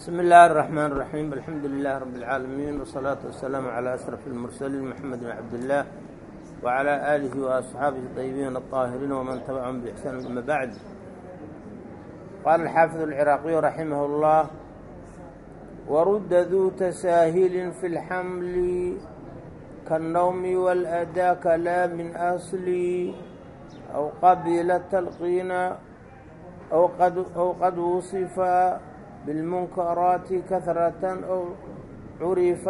بسم الله الرحمن الرحيم الحمد لله رب العالمين والصلاة والسلام على أشرف المرسلين محمد بن cبدالله وعلى آله وأصحابه الطيبين الطاهرين ومن تبعهم بإحسان أما بعد قال الحافظ العراقي - رحمه الله ورد duu تsاahiل في الحمل كالنوم والأdاa kلا من أصلي أو qabiل التلقين أو قد وصف بالمنكرات كثرة أو عرف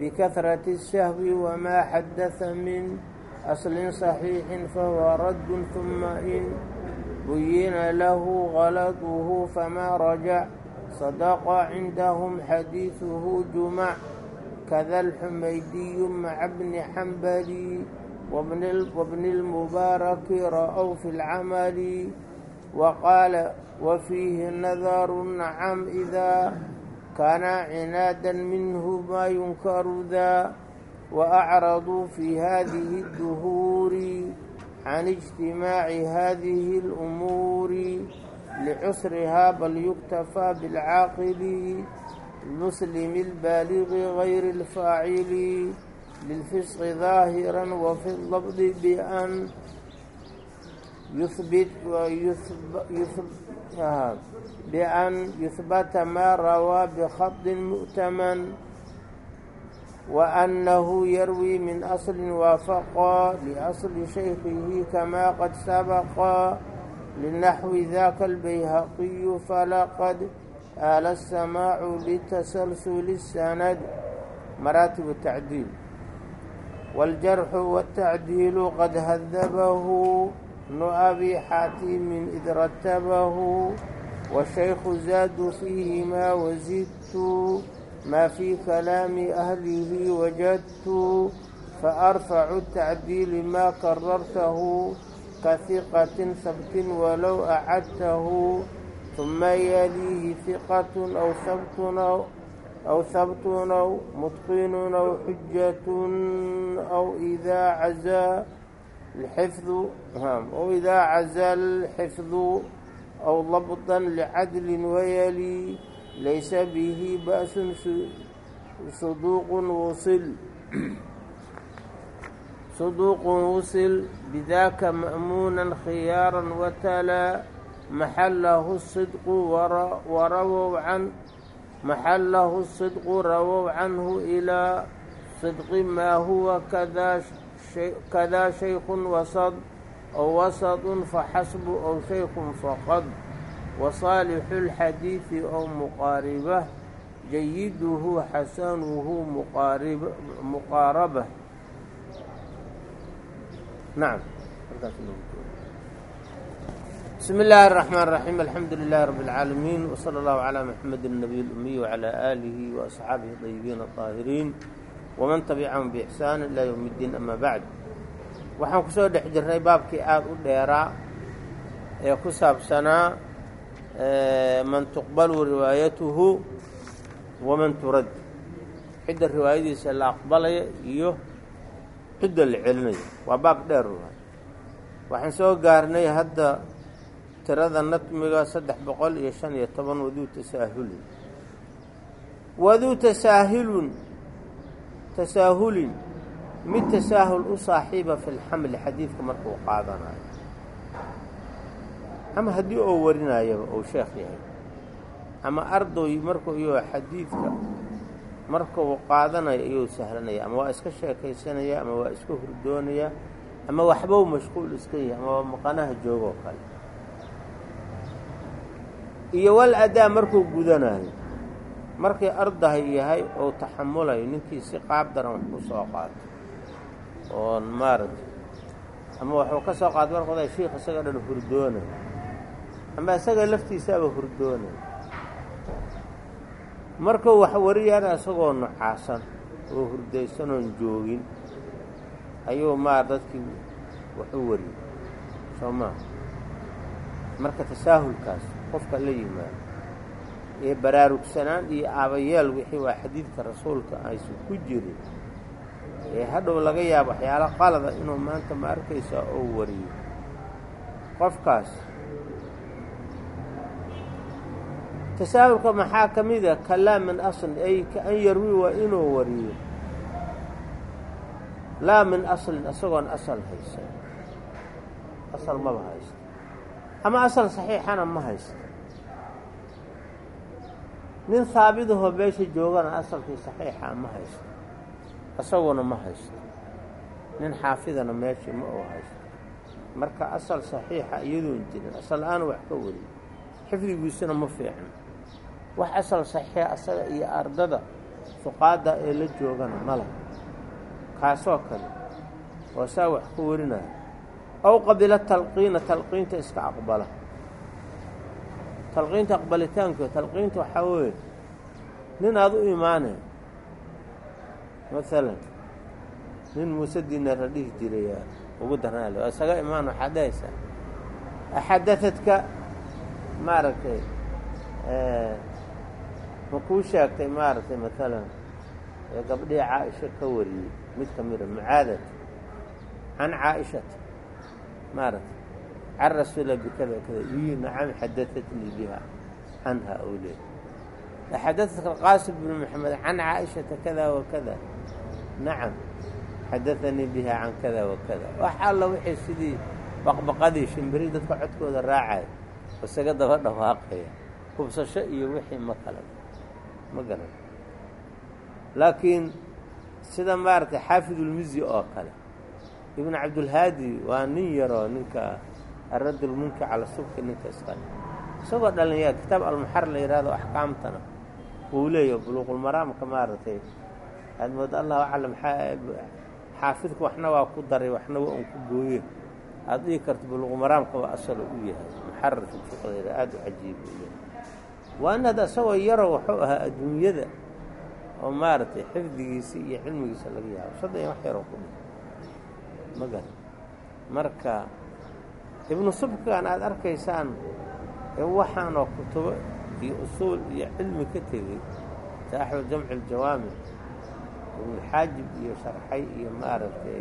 بكثرة السهو وما حدث من أصل صحيح فهو رد ثم إن بين له غلطه فما رجع صدق عندهم حديثه جمع كذا الحميدي مع ابن حنبل وابن المبارك رأوا في العمل وقال وفيه نذر نعم إذا كان عنادا منه ما ينكر ذا وأعرضوا في هذه الدهور عن اجتماع هذه الأمور لعسرها بل يكتفى بالعاقل المسلم البالغ غير الفاعل للفسق ظاهرا وفي اللفظ بأن يثبت ويثبت يفهم بأن يثبت ما روى بخط مؤتمن وأنه يروي من أصل وافق لأصل شيخه كما قد سبق لنحو ذاك البيهقي فلقد آل السماع لتسلسل السند مراتب التعديل والجرح والتعديل قد هذبه بن أبي حاتم إذ رتبه والشيخ زاد فيهما وزدت ما في كلام أهله وجدت فأرفع التعديل ما كررته كثقة ثبت ولو أعدته ثم يليه ثقة أو ثبت أو أو ثبت أو متقن أو حجة أو إذا عزا الحفظ وإذا عزل الحفظ أو ضبطا لعدل ويلي ليس به بأس صدوق وصل صدوق وصل بذاك مأمونا خيارا وتلا محله الصدق ورووا عن محله الصدق رووا عنه إلى صدق ما هو كذا kadaa shaykun wasad ow wasadun faxasbu ow shaykun faqad wasaalixu اlxadiidi ow muqaaribah jayiduhu xasanuhu muqaaraba nacam bismi illaahi الraxmaan الraxiim alxamdu lilaahi rabi اlcaalamiin wsala اllahu calaa maxamedi الnabiy اlumiy wcalaa aalihi waasxaabihi طayibiin اطaahiriin waman tabicahum biixsaan ilaa yowmi iddiin ama bacd. Waxaan ku soo dhex jirnay baabkii aada u dheeraa ee ku saabsanaa man tuqbalu riwaayatuhu waman turad. Cidda riwaayadiisa la aqbalaya iyo cidda la celinaya. Waa baab dheer waay. Waxaan soo gaarnay hadda tirada natmiga saddex boqol iyo shan iyo toban waduu tasaahulun waduu tasaahilun tasaahulin mid tasaahul u saaxiiba fi lxamli xadiidka markuu qaadanayo. Ama haddii oo warinayaba ou sheekh yahay. Ama ardoy markuu iyo xadiidka markuu qaadanayo iyou sahlanaya ama waa iska sheekaysanaya ama waa iska hurdoonaya ama waxbou mashquul iska yahay ama waa maqanaha joogoo kale. Iyo wal adaa markuu gudanayo markii ardahay yahay ou taxamulayo ninkii si qaab daran wax ku soo qaato oon maaragtay ama waxuu ka soo qaad markooda shiikh isaga dhan hurdoonay ama isaga laftiisaaba hurdoonay. Markuu wax wariyana isagoo nucaasan oo hurdaysanoon joogin ayuu maar dadkii wax u wariyey soo maa marka tasaahulkaas qofka la yimaado ee baraarugsanaan iyo aabayeel wixii waa xadiidka rasuulka aysan ku jirin ee hadhow laga yaabo waxyaalo qalada inuu maanta ma arkaysaa oo wariyo. Qofkaas. Tasaahulka maxaa ka mida kalaa min aslin ay kaan yarwi waa inuu wariyo. Laa min aslin isagoon asal haysan. Asal maba haysto. Ama asal saxiixana ma haysto nin haabidahoo meesha joogana asalkii saxiixa ma haysto. Isaguna ma haysto. Nin xaafidana meeshii ma uu haysto. Marka asal saxiixa iyadoon jirin asal la'aan wax ka wariyo xifdigiisuna ma fiicno wax asal saxiixa asaga iyo ardada fuqaada ee la joogana mala kaasoo kale oo saa wax ka warinaya aw qabila talqiina talqiinta iska aqbala talqiinta aqbalitaanka talqiinta waxaa weeye nin aada u imaanay maalan nin muuse diinaar la dhihi jiraya ugu darnaal waa isaga imaan waxaad dhahaysaa axadaadka maaragtay ma kuu sheegtay maaragtay maalan gabdhihii caaisha ka wariyey mid ka mida mucaadat can caaishata maaragtay can rasuula bikada kada ii nacam xadadatnii biha canha ou leey xadaadka qaasim bn maxamed can caaishata kada wa kada nacam xadaanii biha can kada wa kada wax alla wixii sidii baqbaqadii shimbiri dadka codkooda raacaya isaga daba dhawaaqaya hubsasho iyo wixii ma kala ma garan laakiin sida maaragtay xaafidulmizi oo kale ibnu cabdulhaadi waa nin yaroo ninka aradulmunki cala subki ninka iska isagoo dhalinya kitaab almuxar la yidhahdo axkaamtana wuu leeyahy buluuqulmaraamka maaragtay aad mooda allahu aclam xaafidku waxna waa ku daray waxna waa un ku gooye aada dhihi karto buluuqulmaraamka waa asalo u yahay muxarar fifiqdeeda aada u cajiib u isagoo yaroo wuxuu ahaa adduunyada oo maaragtay xifdigiisa iyo cilmigiisa laga yaabo iyo wax yaroo ku dhi ma garan marka ibnu subkigan aada arkaysaan waxaanoo kutubo iyo usuul iyo cilmi ka tegey saaxibu jamci aljawaamic ibnuxaajib iyo sharxay iyo maaragtay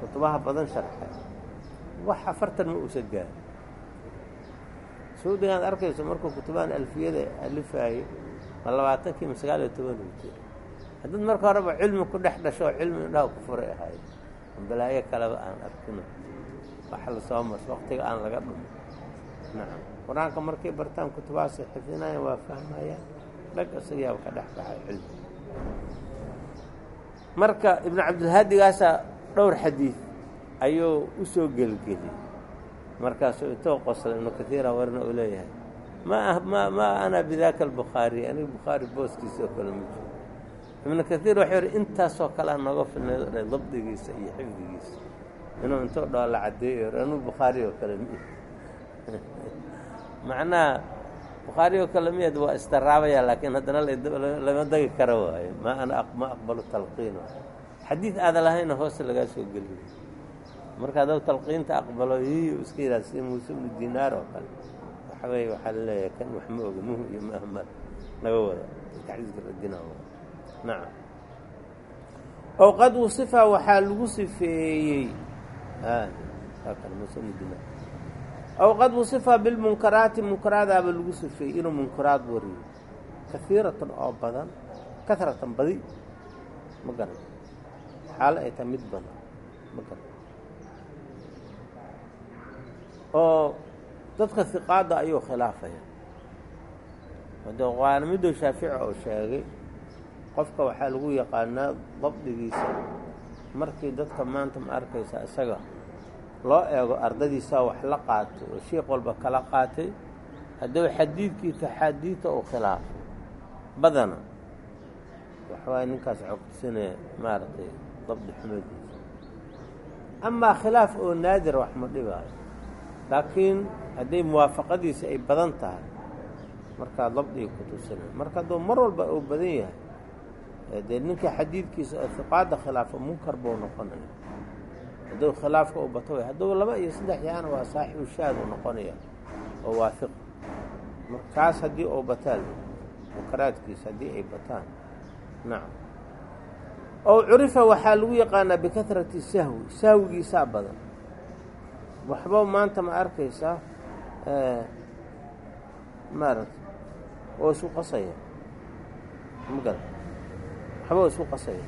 kutubaha badan sharxay. Wax afartan ma uusa gaari saudigan ad arkayso markuu kutubahan alfiyada alifaayo ma labaatankii ma sagaal iyo toban uu jira haddaad marka horeba cilmi ku dhex dhasho oo cilmi indhaha ku furay ahayd. Balaayo kaleba aan arkino wax la soo mars waktiga aan laga dhumo nacam qur'aanka markay bartaan kutubahaasay xifdinayaan waa fahmayaan dhag isagayaaba ka dhex baxay cilmi. Marka ibnu cabdilhaadigaasaa dhowr xadiid ayuu u soo gelgeliyey. Markaasuu intoo qoslay ibnu kaiira warna uu leeyahay ma ma ma ana bidaaka albukhaari aniga bukhaari booskiisa oo kale ma jiro. Ibnu kaiir waxuu yihi intaasoo kalea nooga filnay o dhan dabdigiisa iyo xifdigiisa inuu intoo dhao la caddeeyo anuu bukhaari oo kale mi macnaha bukhaari oo kale miyad waa istaraabaya laakiin haddana lama dagi kara waayo. Ma ana ma aqbalu talqiin xadiid aada lahayna hoose lagaa soo geliyo marka haddau talqiinta aqbalo hiyo iska yidhahda sida muuse ibnu dinaar oo kale. Waxa weeye waxaa la leeyahay kan wax ma oga muhu iyo mahmad laga wada taxdiiska radina nacam ow qad wasifa waxaa lagu sifeeyey aw qad wasifa bilmunkaraati munkaraadaaba lagu sifeeyey inuu munkaraad wariyo. Kaiiratan oo badan karatan badi ma garan. Xaalo ay tahay mid badan ma garan. Oo dadka hiqaadda ayuu khilaafaya. Miduu shaafici oo sheegay qofka waxaa lagu yaqaanaa dabdigiisa markii dadka maanta ma arkaysa isaga loo eego ardadiisaa wax la qaatay oo sheikh walba kala qaatay hadduu xadiidkiisa xadiidta uu khilaafo badana waxawaay ninkaas cogtisanaya maaragtay dabdi xumadiisa. Amaa khilaaf oo naadir wax ma dhibaayo. Laakiin hadday muwaafaqadiisa ay badan tahay markaa dabdigii ku tusinay marka hadduu mar walba uu badan yahay dee ninka xadiidkiisa oo hiqaadda khilaafo munkar buu noqonaya. Hadduu khilaafka u bato hadduu laba iyo saddex yaana waa saaxibu shaad uu noqonaya oo waafiq. Markaas haddii uu bataan munkaraadkiisa haddii ay bataan nacam. Ow curifa waxaa lagu yaqaanaa bikahrati sahwi sahwigiisaa badan. Waxba maanta ma arkaysaa maaragta oo isu qasaya. Ma garan waxba isu qasaya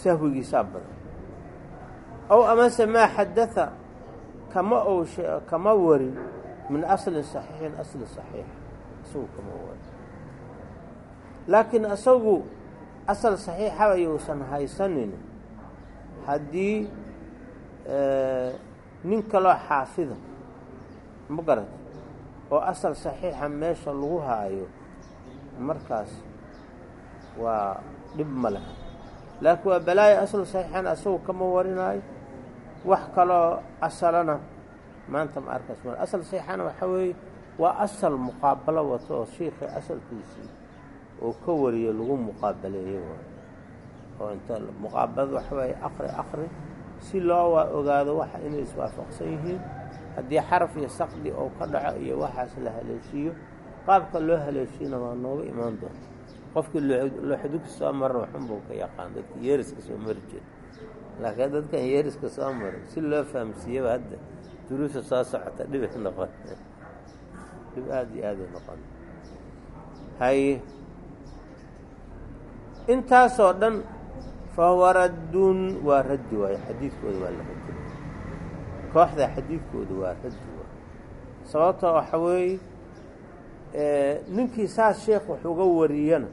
sahwigiisaa badan. Ow amase maa xadaa kama ou kama warin min aslin saxiixin asli saxiixa isagu kama warin laakiin isagu asal saxiixaba yousan haysanin haddii nin kaloo xaafida ma garata oo asal saxiixa meesha lagu haayo markaas waa dhib ma laha laakiin waa balaayo asal saxiixan asagu kama warinaayo wax kaloo asalana maanta ma arkaas ma asal saxiixana waxaa weeye waa asal muqaabalo wato oo shiikii asalkiisii oo ka wariyo lagu muqaabaleeyo oo inta muqaabalada waxa waaye aqri aqri. Si loo ogaado waxa inay iswaafaqsan yihiin haddii xaraf iyo saqdi oo ka dhaco iyo waxaas la haleeshiiyo qaabka loo haleeshiyana waa nooga imaan doonta qofkii looxdugka soo marna waxunbuu ka yaqaan dadka yeeriska soo mari jira laakiin dadkan yeeriska soo maray si loo fahamsiiyaba hadda duruusa soo socota dhibay noqon. Dhib aada iyo aaday noqon. Haye intaasoo dhan fahuwa raddun waa raddi waayo xadiidkooda waa la radi kooxda xadiidkooda waa raddi waayo sababtoo waxa weeye ninkii saas sheekh wax wariyana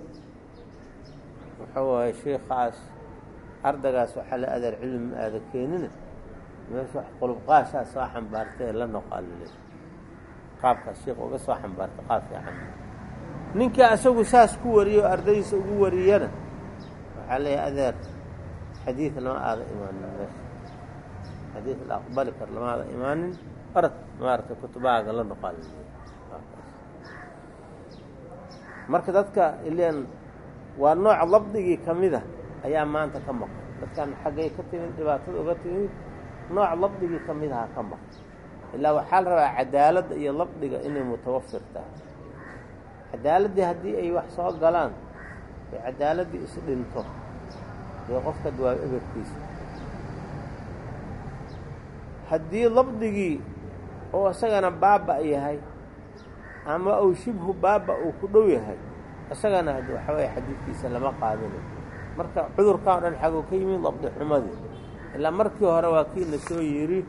waxa waaye sheikaas ardagaas waxaa la adeer cilmi aada keenina meesha wax qulubqaashaa soo xambaartay la noqaalile qaabkaas sheekh uga soo xambaartay qaab fiican. Ninkii asagu saas ku wariyo o ugu wariyana waxaa leeyahay adeer xadiid lama aada imaanin meesha xadiid la aqbali kar lama aada imaanin orad maaragtay kutubahaaga la noqaalile marka dadka ileen waa nooc labdigii ka mida ayaa maanta ka maqan. Dadkan xaggay ka timid dhibaatada uga timid nooc labdigii ka mid aha ka maqan. Ilaa waxaa la rabaa cadaaladda iyo labdiga inay mutawafir tahay. Cadaaladdii haddii ay wax soo galaan ee cadaaladdii isdhinto dee qofka dawaab eberkiisa haddii labdigii oo isagana baaba yahay ama uu shibhu baaba uu ku dhow yahay isagana had waxa weeye xadiidkiisa lama qaadinayo marka cudurkan o dhan xaguu ka yimid labdi xumadii ilaa markii hore waa kii la soo yidhi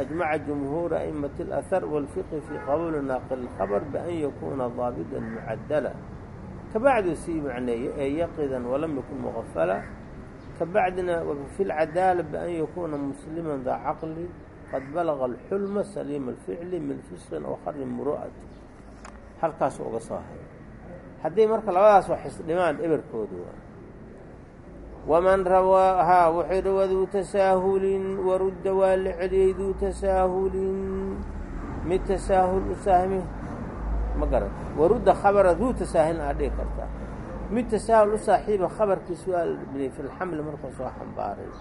ajmaca jumhuuru a'imati اlahar wاlfiqhi fii qabuuli naaqil اlkhabr bian yakuuna daabitan mucadala kabacdu sii macneeye ee yaqidan walam yakun muqafala kabacdina fi lcadaala bian yakuuna musliman daa caqli qad balaga alxulma saliima alficli min fisqin aw kharin muru'ati halkaasu uga soo hay haddii marka labadaas wax isdhimaan eberkoodu waman rawaa haa wuxuu yidhi waduu tasaahulin warudda waa la celiyey duu tasaahulin. Mid tasaahul u saahmi ma garan warudda khabara duu tasaahulin aad dhigi kartaa mid tasaahul u saaxiiba khabarkiis waa la dhibnay fi markuu soo xambaaray.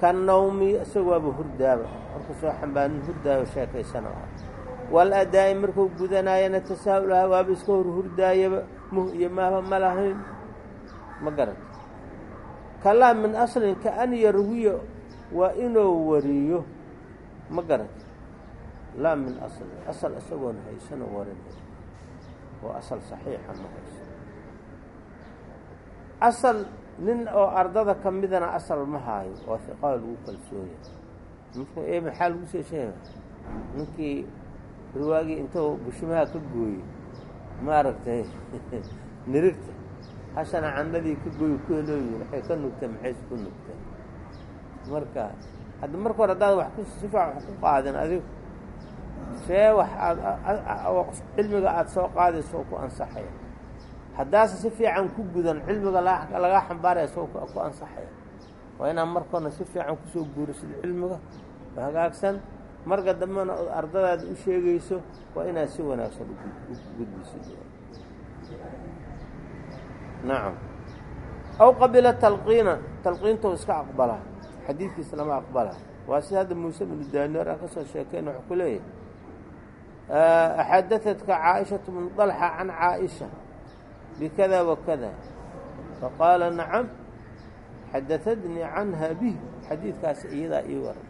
Ka nawmi isaga waaba hurdaaba. Markuu soo xambaarin hurdaayo sheekaysana ah wal adaa'i markuu gudanaayana tasaahul aha waaba iska hor hurdaayaba muh iyo maaba ma lahayn. Ma garanta kalaa min aslin ka an yarwiya waa inuu wariyo. Ma garanta laa min aslin asal isagoon haysano warinay oo asal saxiixa ma hayso asal nin oo ardada ka midana asal ma haayo waa fiqaa lagu kalsoonya ee maxaa lagu soo sheega ninkii riwaagii intuu bushimaha ka gooyey maaragtay nirigta hashana candhadii ka gooyi ku helooyihin waxay ka nugtay maxays ku nugtay marka hadda marka hore haddaad wax ku wax ku qaadin adigu see wax aad cilmiga aada soo qaadayso oo ku ansaxaya haddaasa si fiican ku gudan cilmiga laga xambaaraya soo ku ansaxaya. Waa inaad markoona si fiican ku soo guurisid cilmiga oo hagaagsan? Marka dambena ood ardadaada u sheegayso waa inaad si wanaagsan gudbisid. Nacam aw qabila talqiina talqiintou iska aqbala xadiidkiisa lama aqbala waa sida hadda muuse binu daaneer aan ka soo sheekeyn sheekayn wuxuu ku leeyahay xadaadka caaishatu bnu dalxa can caaisha bikada wakada faqaala nacam xadaثadnii canha bih xadiidkaas iyadaa ii waran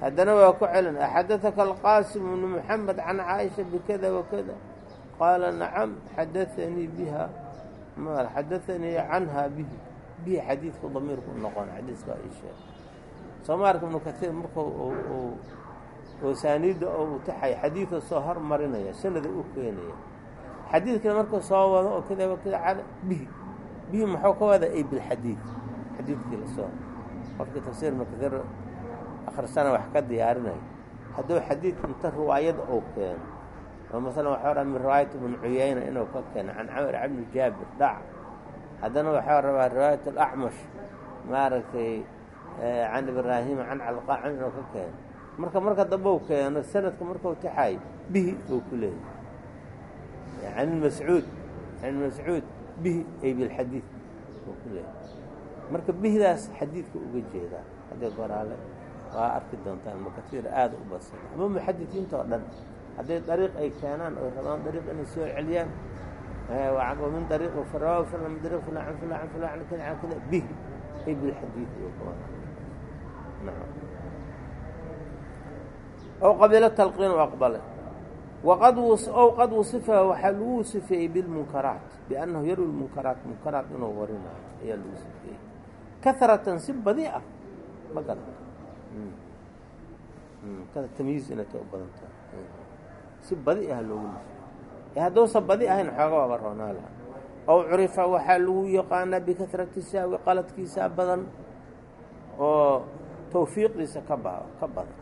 haddana waa ku celin axadaثaka alqaasim bnu moxamed can caaisha bikada wakada qaala nacam xadaanii biha xadaanii canha bihi bihi xadiidku damiirku noqon xadiiskaa ii sheeg soomaarka ibnu kaiir marku osaaniidda oo taxay xadiida soo hormarinaya sanada u keenaya xadiidkana markuu soo wado oo kada wakada cala bihi. Bihi muxuu ka wada ay bilxadiid xadiidkii la soo qofkii tafsiir kaiir akhrisana wax ka diyaarinaya. Hadduu xadiid inta riwaayada ou keeno oo masalan waxaa raa min riwaayat ibnu cuyayna inuu ka keeno can camr cabni jaabir dhac. Haddana waxaa rabaa riwaayat alacmash maaragtay can ibraahima can calqaacan inuu ka keeno. Marka marka dambe u keeno sanadka markau taxaay bihi uu ku leeyahy can mascuud can mascuud bihi ay bilxadiid uu ku leeyahy marka bihidaas xadiidka uga jeedaa haddii goraale waa arki doontaan makatiir aada u badsan ama muxadisiinta oo dhan hadday dariiq ay keenaan oy rabaan dariiq inay soo celiyaan min dariiq farawa fula min dariiq fula can fula can fula can kada can kada bihi ay bilxadiid uu ka wada nacam ow qabila talqiin u ow qad wasifa waxaa lagu sifeeyey bilmunkaraat biannahu yarwi lmunkaraat munkaraat inuu warinayo ayaa lagu sifeeyey kahratan si badi ah ma garan tamyiiz inay ta u badan tahay si badi ah loogu ee hadduusan badi ahayn xooga waaba roonaa laha ow curifa waxaa lagu yaqaanaa bikahrati saawi qaladkiisa badan oo tawfiiqiisa ka ba ka badan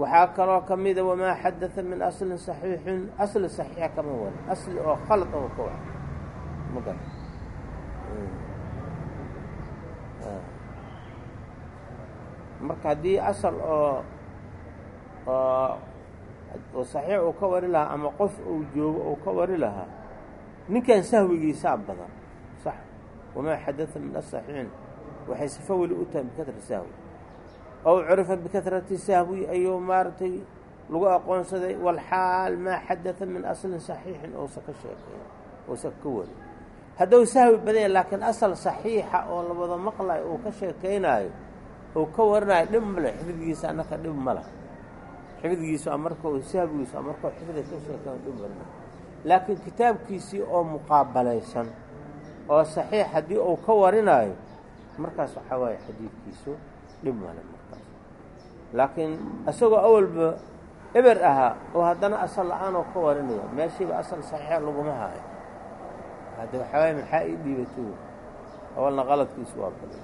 waxaa kaloo ka mida wamaa xadaa min aslin saxiixin. Asli saxiixa kama warin asli oo khalad oo ka wac ma gara marka haddii asal oo oo saxiix uu ka wari lahaa ama qof uu joogo uu ka wari lahaa ninkan sahwigiisaa badan. Sax. Wamaa xadaa min asaxiixin waxay sifo weli u tahay bikatra sahwi ow curifa bikahrati sahwi ayuu maaragtay lagu aqoonsaday walxaal maa xadaa min aslin saxiixin ousa ka sheekay ousa ka wari hadduu sahwi badanya laakiin asal saxiixa oo la wada maqlayo uu ka sheekaynaayo uu ka warinayo dhib male xifdigiisa annaka dhib ma lah xifdigiisu markau sahwigiisu markau xifdiga ka sheekayo dhib male laakiin kitaabkiisii oo muqaabalaysan oo saxiix haddii uu ka warinaayo markaas waxaa waaye xadiidkiisu dhib male laakiin isagoo awalba eber ahaa oo haddana asal la'aanoo ka warinaya meeshiiba asal saxiixa laguma haayo. Hadda waxaa waaya maxaa ii dhiibato? Awalna qaladkiisu waa baday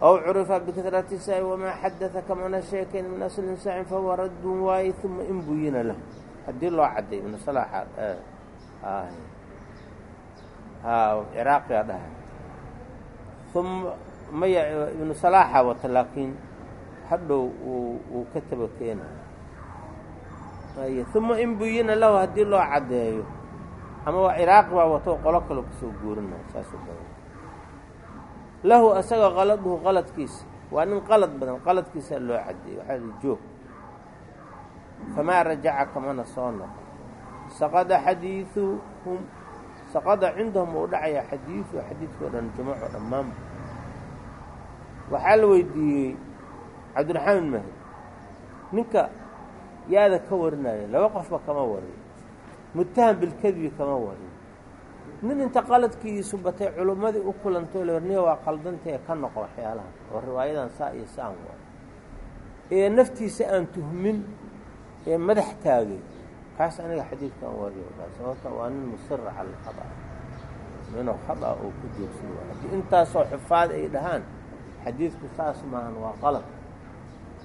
ow curifa bikahrati saai wamaa xadaa kamana sheekayn min aslin saxin fahuwa raddun waaye uma in buyina lah haddii loo cadday ibnu salaaxa ciraaqiga dhahay uma maya ibnu salaaxa wata laakiin hadhow uu ka taba keenayo uma in buyina lahu haddii loo caddeeyo ama waa ciraaqi baa wato qolo kaloo ka soo guurinaya saasuu badan. Lahu asaga qaladuhu qaladkiisa waa nin qalad badan qaladkiisaa loo caddeeyey waxaa li joog famaa rajaca kamana soo noqo saqada xadiiuhum saqada cindahum uu dhacayaa xadiidu xadiidkao dhan jamaco dhammaanba waxaa la weydiiyey cabdiraxmaan bin ninka yaada ka warinaya laba qofba kama warin. Muttaham bilkadibi kama warin. Nin inta qaladkiiisu batay culummadii u kulantoo leerniya waa qaldantae ka noqo waxyaalaha oo riwaayadan saa iyo saan waa ee naftiisa aan tuhmin ee madax taagay kaas aniga xadiidkan wariyo sababta waa nin musira cala alkhada inuu khada oo ku joogsan waa haddii intaasoo xufaad ay dhahaan xadiidku saas maahan waa qalad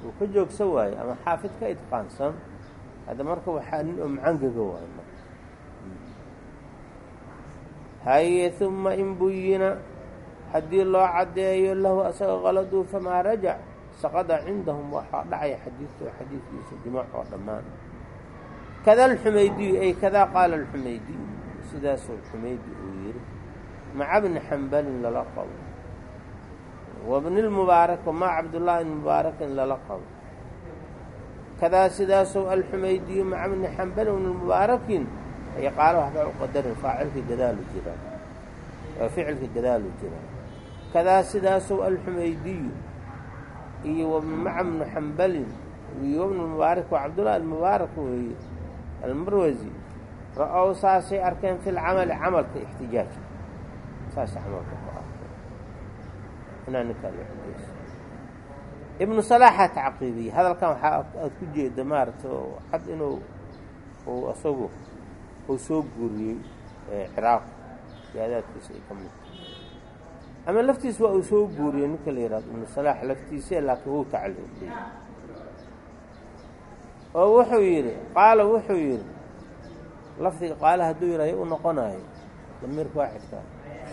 uu ka joogsan waayo ama xaafid ka idqaansan hadda marka waxaa nin oo macangaga marka. Haye uma in buyina haddii loo caddeeyo lahu asaga qaladuu famaa rajac saqada cindahum waxaa dhacaya xadiidka xadiidkiisa jimac oo dhammaan. Kada alxumaydiyu ay kadaa qaala alxumaydiyu sidaasuu xumaydi uu yidhi maca bni xambalin lala qabo wabni lmubaarak maca cabdullaahi bni mubaarakin lala qabo kadaa sidaasuu alxumaydiyu maca bni xambalin bni mubaarakin ay qaalo waxbaa u qadarin faacilkii gadaalu jiraa waa ficilkii gadaalu jiraa kadaa sidaasuu alxumaydiyu iyo wabnu maca bnu xambalin iyo wabnu mubaarak waa cabdullahi almubaarak weeye almarwasi ra'ow saasay arkeen fi lcamali camalka ixtijaajka saasay camalka inaa ninkaa la xujayso ibnu salaaxaa tacqiibiyey hadalkan waxaa aad ku jeeda maaragta oo cad inuu uu isagu uu soo guuriyey ciraaq. Siyaadaadkiisa ay ka mid ama laftiis waa uu soo guuriyey ninka la yihahdo ibnu salaax laftiise laakiin wuu tacliiqiyey oo wuxuu yidhi qaala wuxuu yidhi lafdiga qaala hadduu yidhahyo u noqonayo. Damiirka waaxidka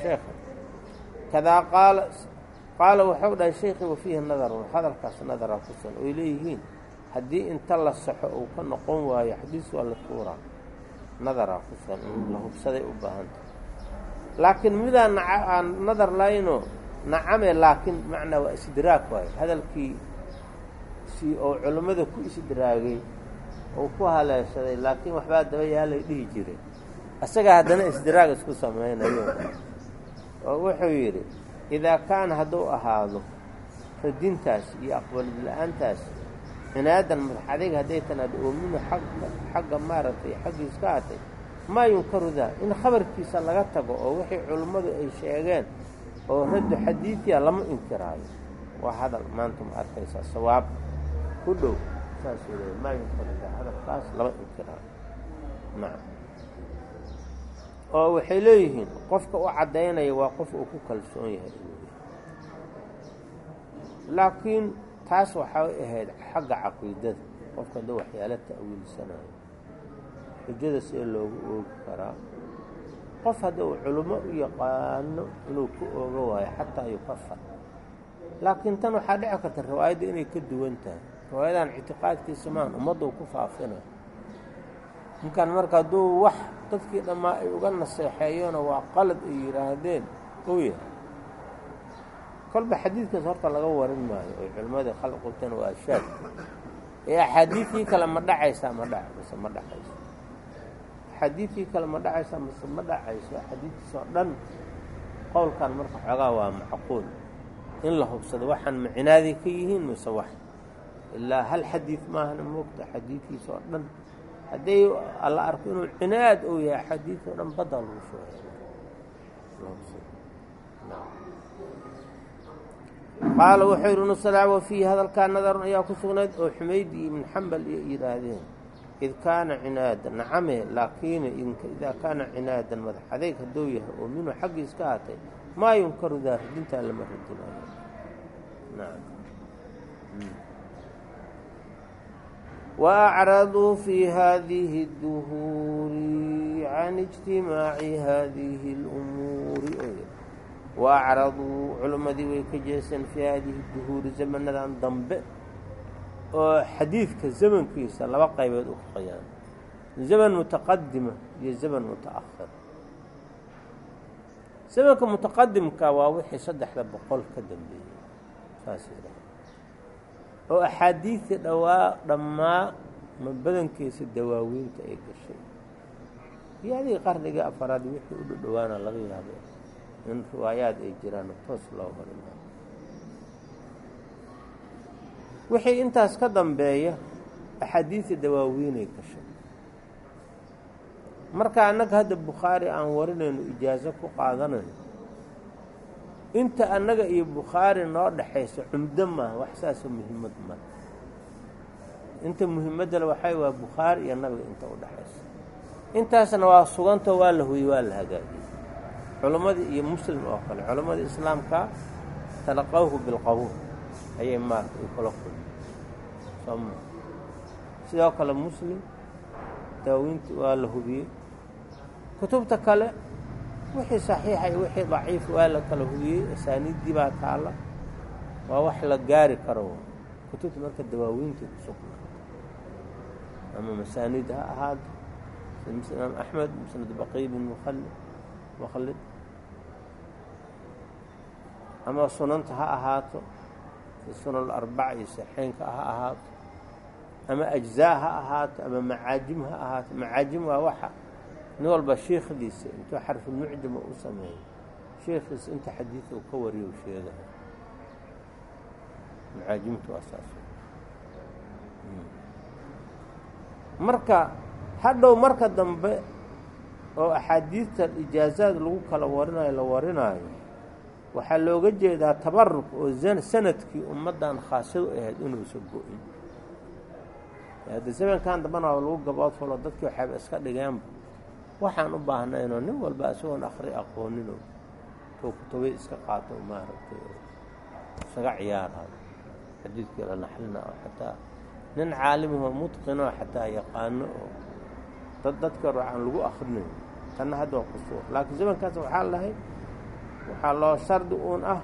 sheekha kadaa qaala qaala wuxuu dhahay sheekhi wa fiihi nadarun hadalkaas nadaraa kusan oy leeyihiin. Haddii inta la saxo uu ka noqon waayo xadiis waa la tuuraa. Nadaraa kusan la hubsaday u baahanta laakiin midaan aan nadar lahaynoo nacame laakiin macnaa waa istidraag waayo hadalkii si oo culummada ku istidraagay oo ku haleeshaday laakiin waxbaa daba yaalay dhihi jiray. Isagaa haddana isdiraag isku samaynayo. Oo wuxuu yidhi idaa kaana hadduu ahaado radintaas iyo aqbalid la'aantaas cinaadan madaxadayga hadday tanaado oominu agga xagga maaragtay xaggiis ka hatay maa yunkaru in khabarkiisa laga tago oo wixii culummadu ay sheegeen oo raddu xadiidiya lama inkiraayo waa hadal maanta ma arkaysaa sawaab ku dhow saasuu leeya maa yunkaru hadalkaas lama inkiraayo nacam oo waxay leeyihiin qofka u caddaynaya waa qof uu ku kalsoon yahay. Laakiin taas waxay ahayd xagga caqiidada qofka hadduu waxyaalo ta'wiilsanayo xujada see loogu oogi karaa. Qof hadda uu culummo u yaqaano inuu ku ooga waayo xataa yukafar laakiin tan waxaa dhici karta riwaayadda inay ka duwan tahay. Riwaayadan ictiqaadkiisa maan ummadda uu ku faafinayo ninkan marka hadduu wax dadkii dhammaa ay uga naseexeeyona waa qalad ay yidhaahdeen ou yahay kolba xadiidkaas horta laga warin maayo oy culimmadii khalqutana waa shaad. Ee axaadiidkii kale ma dhacaysaa ma dha mise ma dhacayso. Axaadiidkii kale ma dhacaysaa mise ma dhacayso. Axaadiidkiis oo dhan qowlkan marka xoogaa waa macquul. In la hubsado waxaan macinaadii ka yihiin mise wax. Ilaa hal xadiid maahana moogta xadiidkiisa oo dhan hadday alla arko inuu cinaad ou yahay xadiidka o dhan baddaa lagu shuuray qaala wuxuu yidhi nusalaa wa fiihi hadalkaa nadarun ayaa ku sugnayd oo xumaydi iyo ibn xambal iyo yidhaahdeen id kaana cinaadan nacame laakiin idaa kaana cinaadan madax adeyg hadduu yahay oo minhu xaggiis ka hatay maa yunkaru daa radintaa lama radinayo وأعرضوا في هذه الدهور عن اجتماع هذه الأمور وأعرضوا cلمadii way ka jeeseen في هadiه الدهوuri زمنadan dambe oo xadiidka زمنkiisa laba qaybood u kaqayaan زمن متaqadima iyo زمن متأخر زمنka متaqadimka waa wixii saddexda boqol ka dambeeyey saas oo axaadiidta dhawaa dhammaa ma badankiisa dawaaweynta ay gashay. Iyo adigii qarnigii afaraad wixii u dhadhowaana laga yaabo in riwaayaad ay jiraan toos loo horima wixii intaas ka dambeeya axaadiidta dawaaweynay gashay. Marka annaga hadda bukhaari aan warinayno ijaaso ku qaadanayno inta annaga iyo bukhaari noo dhexaysa cumdo maaha wax saasoo muhimmad ma inta muhimaddale waxay waa bukhaari iyo nabiga inta u dhexaysa intaasna waa sugantoo waa la huyey waa la hagaajiyey. Culammadii iyo muslim oo kale culammadii islaamka talaqawhu bilqabuul ayay maarka u kala kulmi sooma sidoo kale muslim daaweynti waa la hubiyey. Kutubta kale wixii saxiixa iyo wixii daciif waa la kala hubiyey asaaniiddii baa taalla. Waa wax la gaari karo. Kutubta marka dawaaweyntii ku sugnaa ama masaaniid ha ahaado sida axmed musnad baqiy bin mukhallid ama sunanta ha ahaato. Sunan alarbaca iyo saxeynka ha ahaato. Ama ajzaa ha ahaato. Ama macaajim ha ahaato. Macaajim waa waxa nin walba shiikhdiisa intuu xarfulmucjama u sameeyo shiikhiisa inta xadiida uu ka wariyo u sheegayo macaajimtu waa saas. Marka hadhow marka dambe oo axaadiidta ijaazaad lagu kala warinayo la warinaayo waxaa looga jeedaa tabaruk oo sannadkii ummaddan khaasadu ahayd inuusan go-in. Hadde zamankan dambana lagu gabood fulo dadkii waxayba iska dhigeenba waxaan u baahnaynoo nin walba isagoon akri aqooninoo tuu kutubay iska qaato maaragtay isaga ciyaarayo. Xadiidkii la naxlina oo xataa nin caalimahoo mutqinoo xataa yaqaano oo dad dadka hor aan lagu akrinayn tanna hadda waa qusuur laakiin zamankaas waxaa lahay waxaa loo shardi uun ah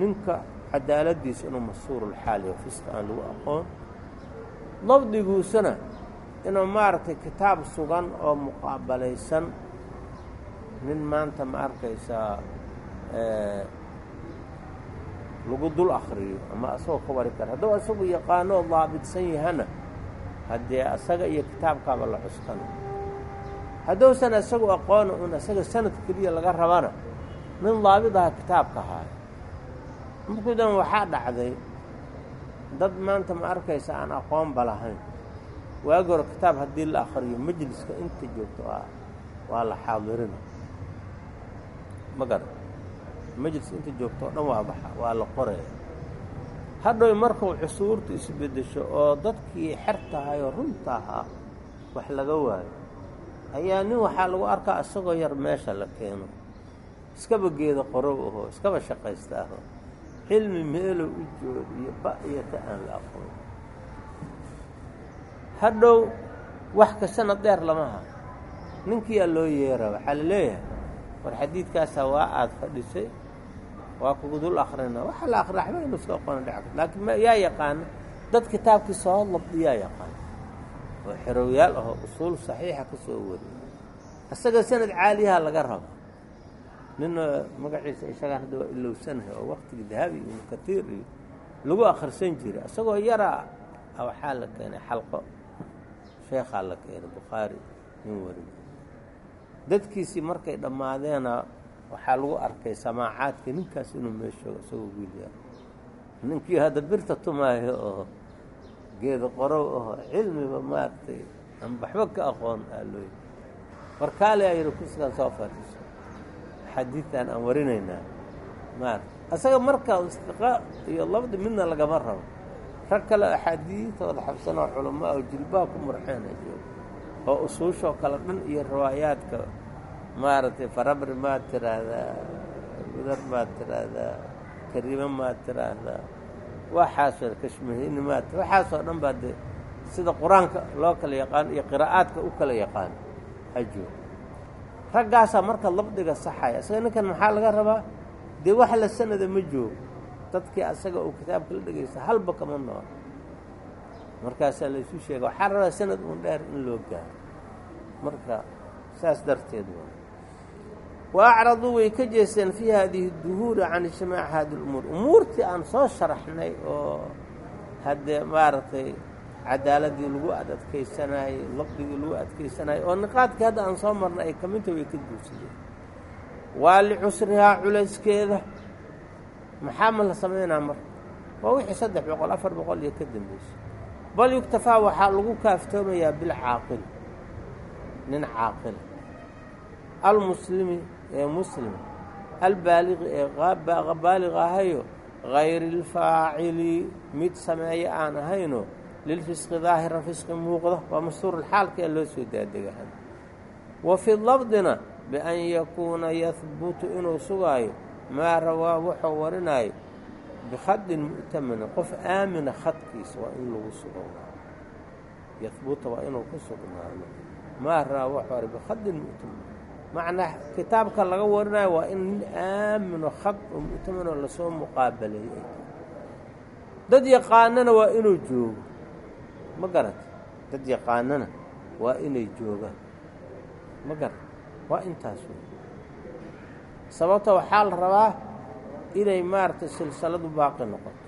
ninka cadaaladiisa inuu masuurulxaal iyo fisqa aan lagu aqoon. Dabdiguusana inuu maaragtay kitaab sugan oo muqaabalaysan. Nin maanta ma arkaysaa lagu dul akriyo ama asagoo ka wari kara. Hadduu asagu yaqaano oo daabidsan yahana haddee asaga iyo kitaabkaaba la cuskana hadduusan isagu aqoona un isaga sanad keliya laga rabana nin daabid aha kitaabka haayo. Markuudan waxaa dhacday dad maanta ma arkaysa aan aqoonba lahayn waagi kitaab haddii la akriyo majliska inta joogto ah waa la xaadirina. Ma garan majliska inta joogto o dhan waa baxa waa la qoraya hadhow markuu cusuurtu isbeddesho oo dadkii xertahayoo runta ahaa wax laga waayo. Ayaa nin waxaa lagu arkaa isagoo yar meesha la keeno. Iskaba geeda qorow aho iskaba shaqaysta aho. Cilmi meelow u joog iyo ba iyo ta aan la aqoon hadhow wax kastana dheer lama ha ninkiyaa loo yeera waxaa la leeyahay war xadiidkaasaa waa aada fadhisay waa kugu dul akrina waxa la akri waxba inu iska aqoona dhec laakiin yaa yaqaana dad kitaabkii soo labdiyaa yaqaana oo xerowyaal ahoo usuul saxiixa ka soo wariya isaga sanad caaliyaha laga raba nin magaciisa isagaan hadda waa ilowsanahay oo waktigii dahabi iyo mukatiir iyo lagu akhrisan jiray. Isagoo yaraa waxaa la keenay xalqo sheekhaa la keenay bukhaari nin wariyo dadkiisii markay dhammaadeena waxaa lagu arkay samaacaadka ninkaas inuu meeshoogo isagoo wiilyaa ninkii hadda birta tumaayo oo geeda qorow aho cilmiba maaragtay ama waxba ka aqoon aa looy warkaale aa yidhi kuskaan soo fadhiiso. Xadiidtan aan warinaynaa maarata asaga markaa istiqa iyo labada midna lagama rabo rag kale axaadiidtooda xabsanoo culamaa oo jilbaha ku murxeenayo oo usuushoo kale dhan iyo riwaayaadka maaragtay farabri maad tiraahdaa gudar maad tiraahdaa kariime maad tiraahdaa waxaasoo kashmahini maad waxaasoo dhan baa dee sida qur'aanka loo kala yaqaano iyo qiraa'aadka u kala yaqaano hajoog raggaasaa marka labdiga saxaya isaga ninkan maxaa laga rabaa? Dee wax la sanada ma joogo dadkii asaga uu kitaabka la dhegaysta halba kama nool. Markaasaa laysu sheega waxaa rabaa sanad uun dheer in loo gaaro. Marka saas darteed wa acraduu way ka jeesteen fii haadihi duhuuri can ijtimaaci hadi lumuur umuurtii aan soo sharaxnay oo haddee maaragtay cadaaladii lagu ad adkaysanayey labdigii lagu adkaysanayay oo niqaadkii hadda aan soo marnay ay ka midta way ka duursadeen waa licusrihaa culayskeeda maxaa ma la samaynaa marka waa wixii saddex boqol afar boqol iyo ka dambeysay bal yuktafaa waxaa lagu kaaftoomayaa bilcaaqil nin caaqila almuslimi ee muslima albaaliqi ee baaliq ahayo. Hayri اlfaacili mid sameeye aan ahayno. Lilfisqi daahiran fisqi muuqda. Waa mastuurulxaalka ee loo soo daadegahan wa fi labdina bian yakuuna yahbutu inuu sugaayo maa rawaa wuxuu warinaayo bikhadin mu'taminin qof aamina khadkiisa waa in lagu sugo yahbuta waa inuu ku sugnaado maa rawaa wuxuu wari bikhadin mu'tamin. Macnaa kitaabka laga warinayo waa in nin aamino khad oo mu'taminoo la soo muqaabaleeyey. Dad yaqaanana waa inuu joogo. Ma garata dad yaqaanana waa inay joogaan. Ma garata waa intaas wey sababta waxaa la rabaa inay maaragtay silsiladu baaqi noqoto.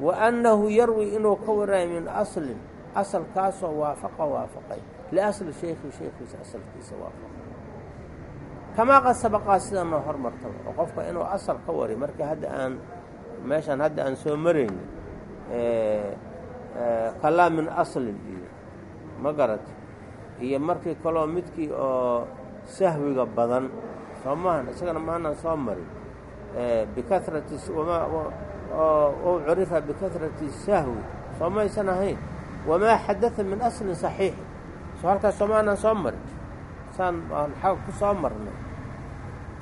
Wa annahu yarwi inuu ka warinayo min aslin asalkaasoo waafaqa waafaqay. Liasli shaykhi shaykhiisa asalkiisa waafaqay. Kamaa qad sabaqaa sida noo hormartaba oo qofka inuu asal ka wari marka hadda aan meeshaan hadda aan soo marayno kalaa min aslin iyo ma garata iyo markii kaloo midkii oo sahwiga badan soo maahan isagana maanaan soo marin bikahrati ou curifa bikahrati sahwi soo ahayn wamaa xadaa min aslin saxiix soo halkaas soo soo marin saan aan xag ku soo marnay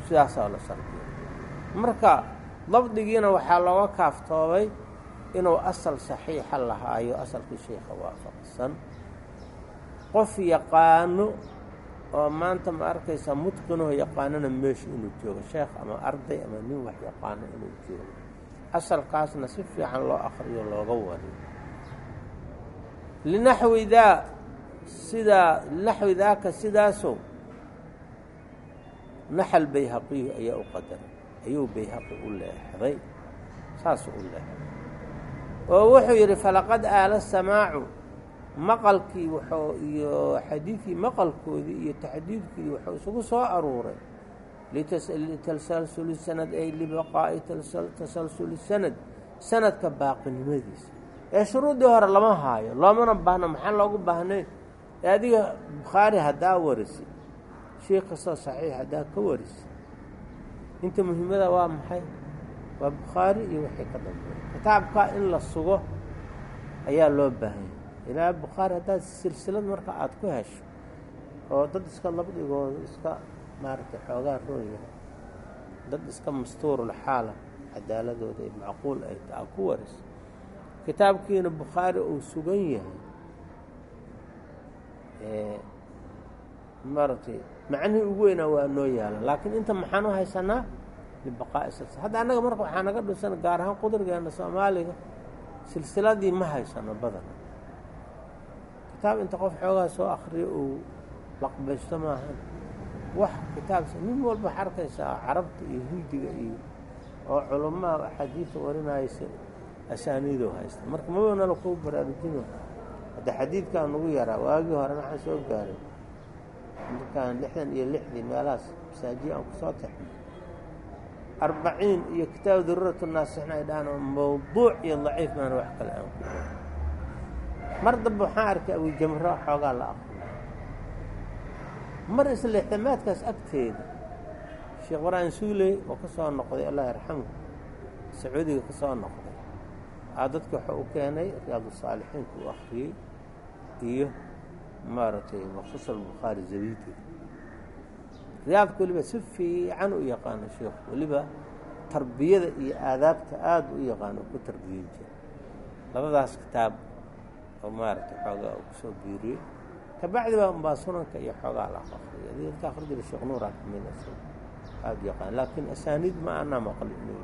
sidaasaa la sardiya marka dabdigiina waxaa looga kaaftoobay inuu asal saxiixa lahaayo asalkii sheikha waafaqsan qof yaqaano oo maanta ma arkaysa mutqinoo yaqaanona meesha inuu joogo sheekh ama arday ama nin wax yaqaano inuu joogo. Asalkaasna si fiican loo akriyo looga wariyo linaxwi daa sidaa linaxwi daaka sidaasow naxal bayhaqiyu ayaa u qadaray ayuu bayhaqi u leexday saasuu u leexday. Oo wuxuu yidhi falaqad aala samaacu maqalkii wuxuu iyo xadiidkii maqalkoodii iyo taxdiidkii wuxuu isugu soo aruuray litasalsuli sanad ay libaqaa'i tasalsuli sanad sanadka baaqinimadiisa. Ee shuruuddii hore lama haayo loomana baahno maxaan loogu baahnayn? Ee adiga bukhaari haddaa warisi sheikh kastoo saxiix haddaa ka warisi. Inta muhiimada waa maxay? Waa bukhaari iyo wixii ka dambeeya. Kitaabkaa in la sugo ayaa loo baahanya ilaa bukhaari haddaad silsilad marka aada ku hesho oo dad iska labdigooda iska maaragtay xoogaa rooya dad iska mastuurul xaala cadaaladooda ay macquul ay ta a ku wariso kitaabkiina bukhaari uu sugan yahay maaragtay macnihii ugu weynaa waa noo yaalla laakiin inta maxaan u haysanaa libaqaa'i silsila. Hadda annaga marka waxaa naga dhusan gaar ahaan qudrigeena soomaaliga silsiladii ma haysano badana kitaab inta qof xoogaa soo akriyo uu laqbaysto maahan wax kitaabs nin walba wax arkaysaa carabta iyo hindiga iyo oo culamaha axaadiidta warinaysa asaaniidoo haysta marka maba kuu baraarujino. Hadda xadiidkaa nagu yaraa waagii horena waxaan soo gaaray. Markaan lixdan iyo lixdii meelahaas masaajiya aan ku soo arbaciin iyo kitaab daruuratu naasixna ay dhahaan mawduuc iyo daciif maana wax kale aan ku mar dambe waxaan arkay abujamra xoogaa la aqriyo mar isla ixtimaadkaas agteeda sheekh waraan suuley oo ka soo noqday allah yarxamu sacuudiga ka soo noqday aa dadki waxa u keenay riyaadusaalixiinka uu akhriyey iyo maaragtay maqsusal bukhaari zabiidi riyaadka weliba si fiican u yaqaano sheikhu weliba tarbiyada iyo aadaabta aada u yaqaano ku tarbiyin jira labadaas kitaab oo maaragtay xoogaa uu ku soo biiriyey. Kabacdi baa umbaa sunanka iyo xoogaa la akriyo adi dadka akri jira sheekh nuuraa ka mid asag aada u yaqaan. Laakiin asaaniid ma anaa maqli inuu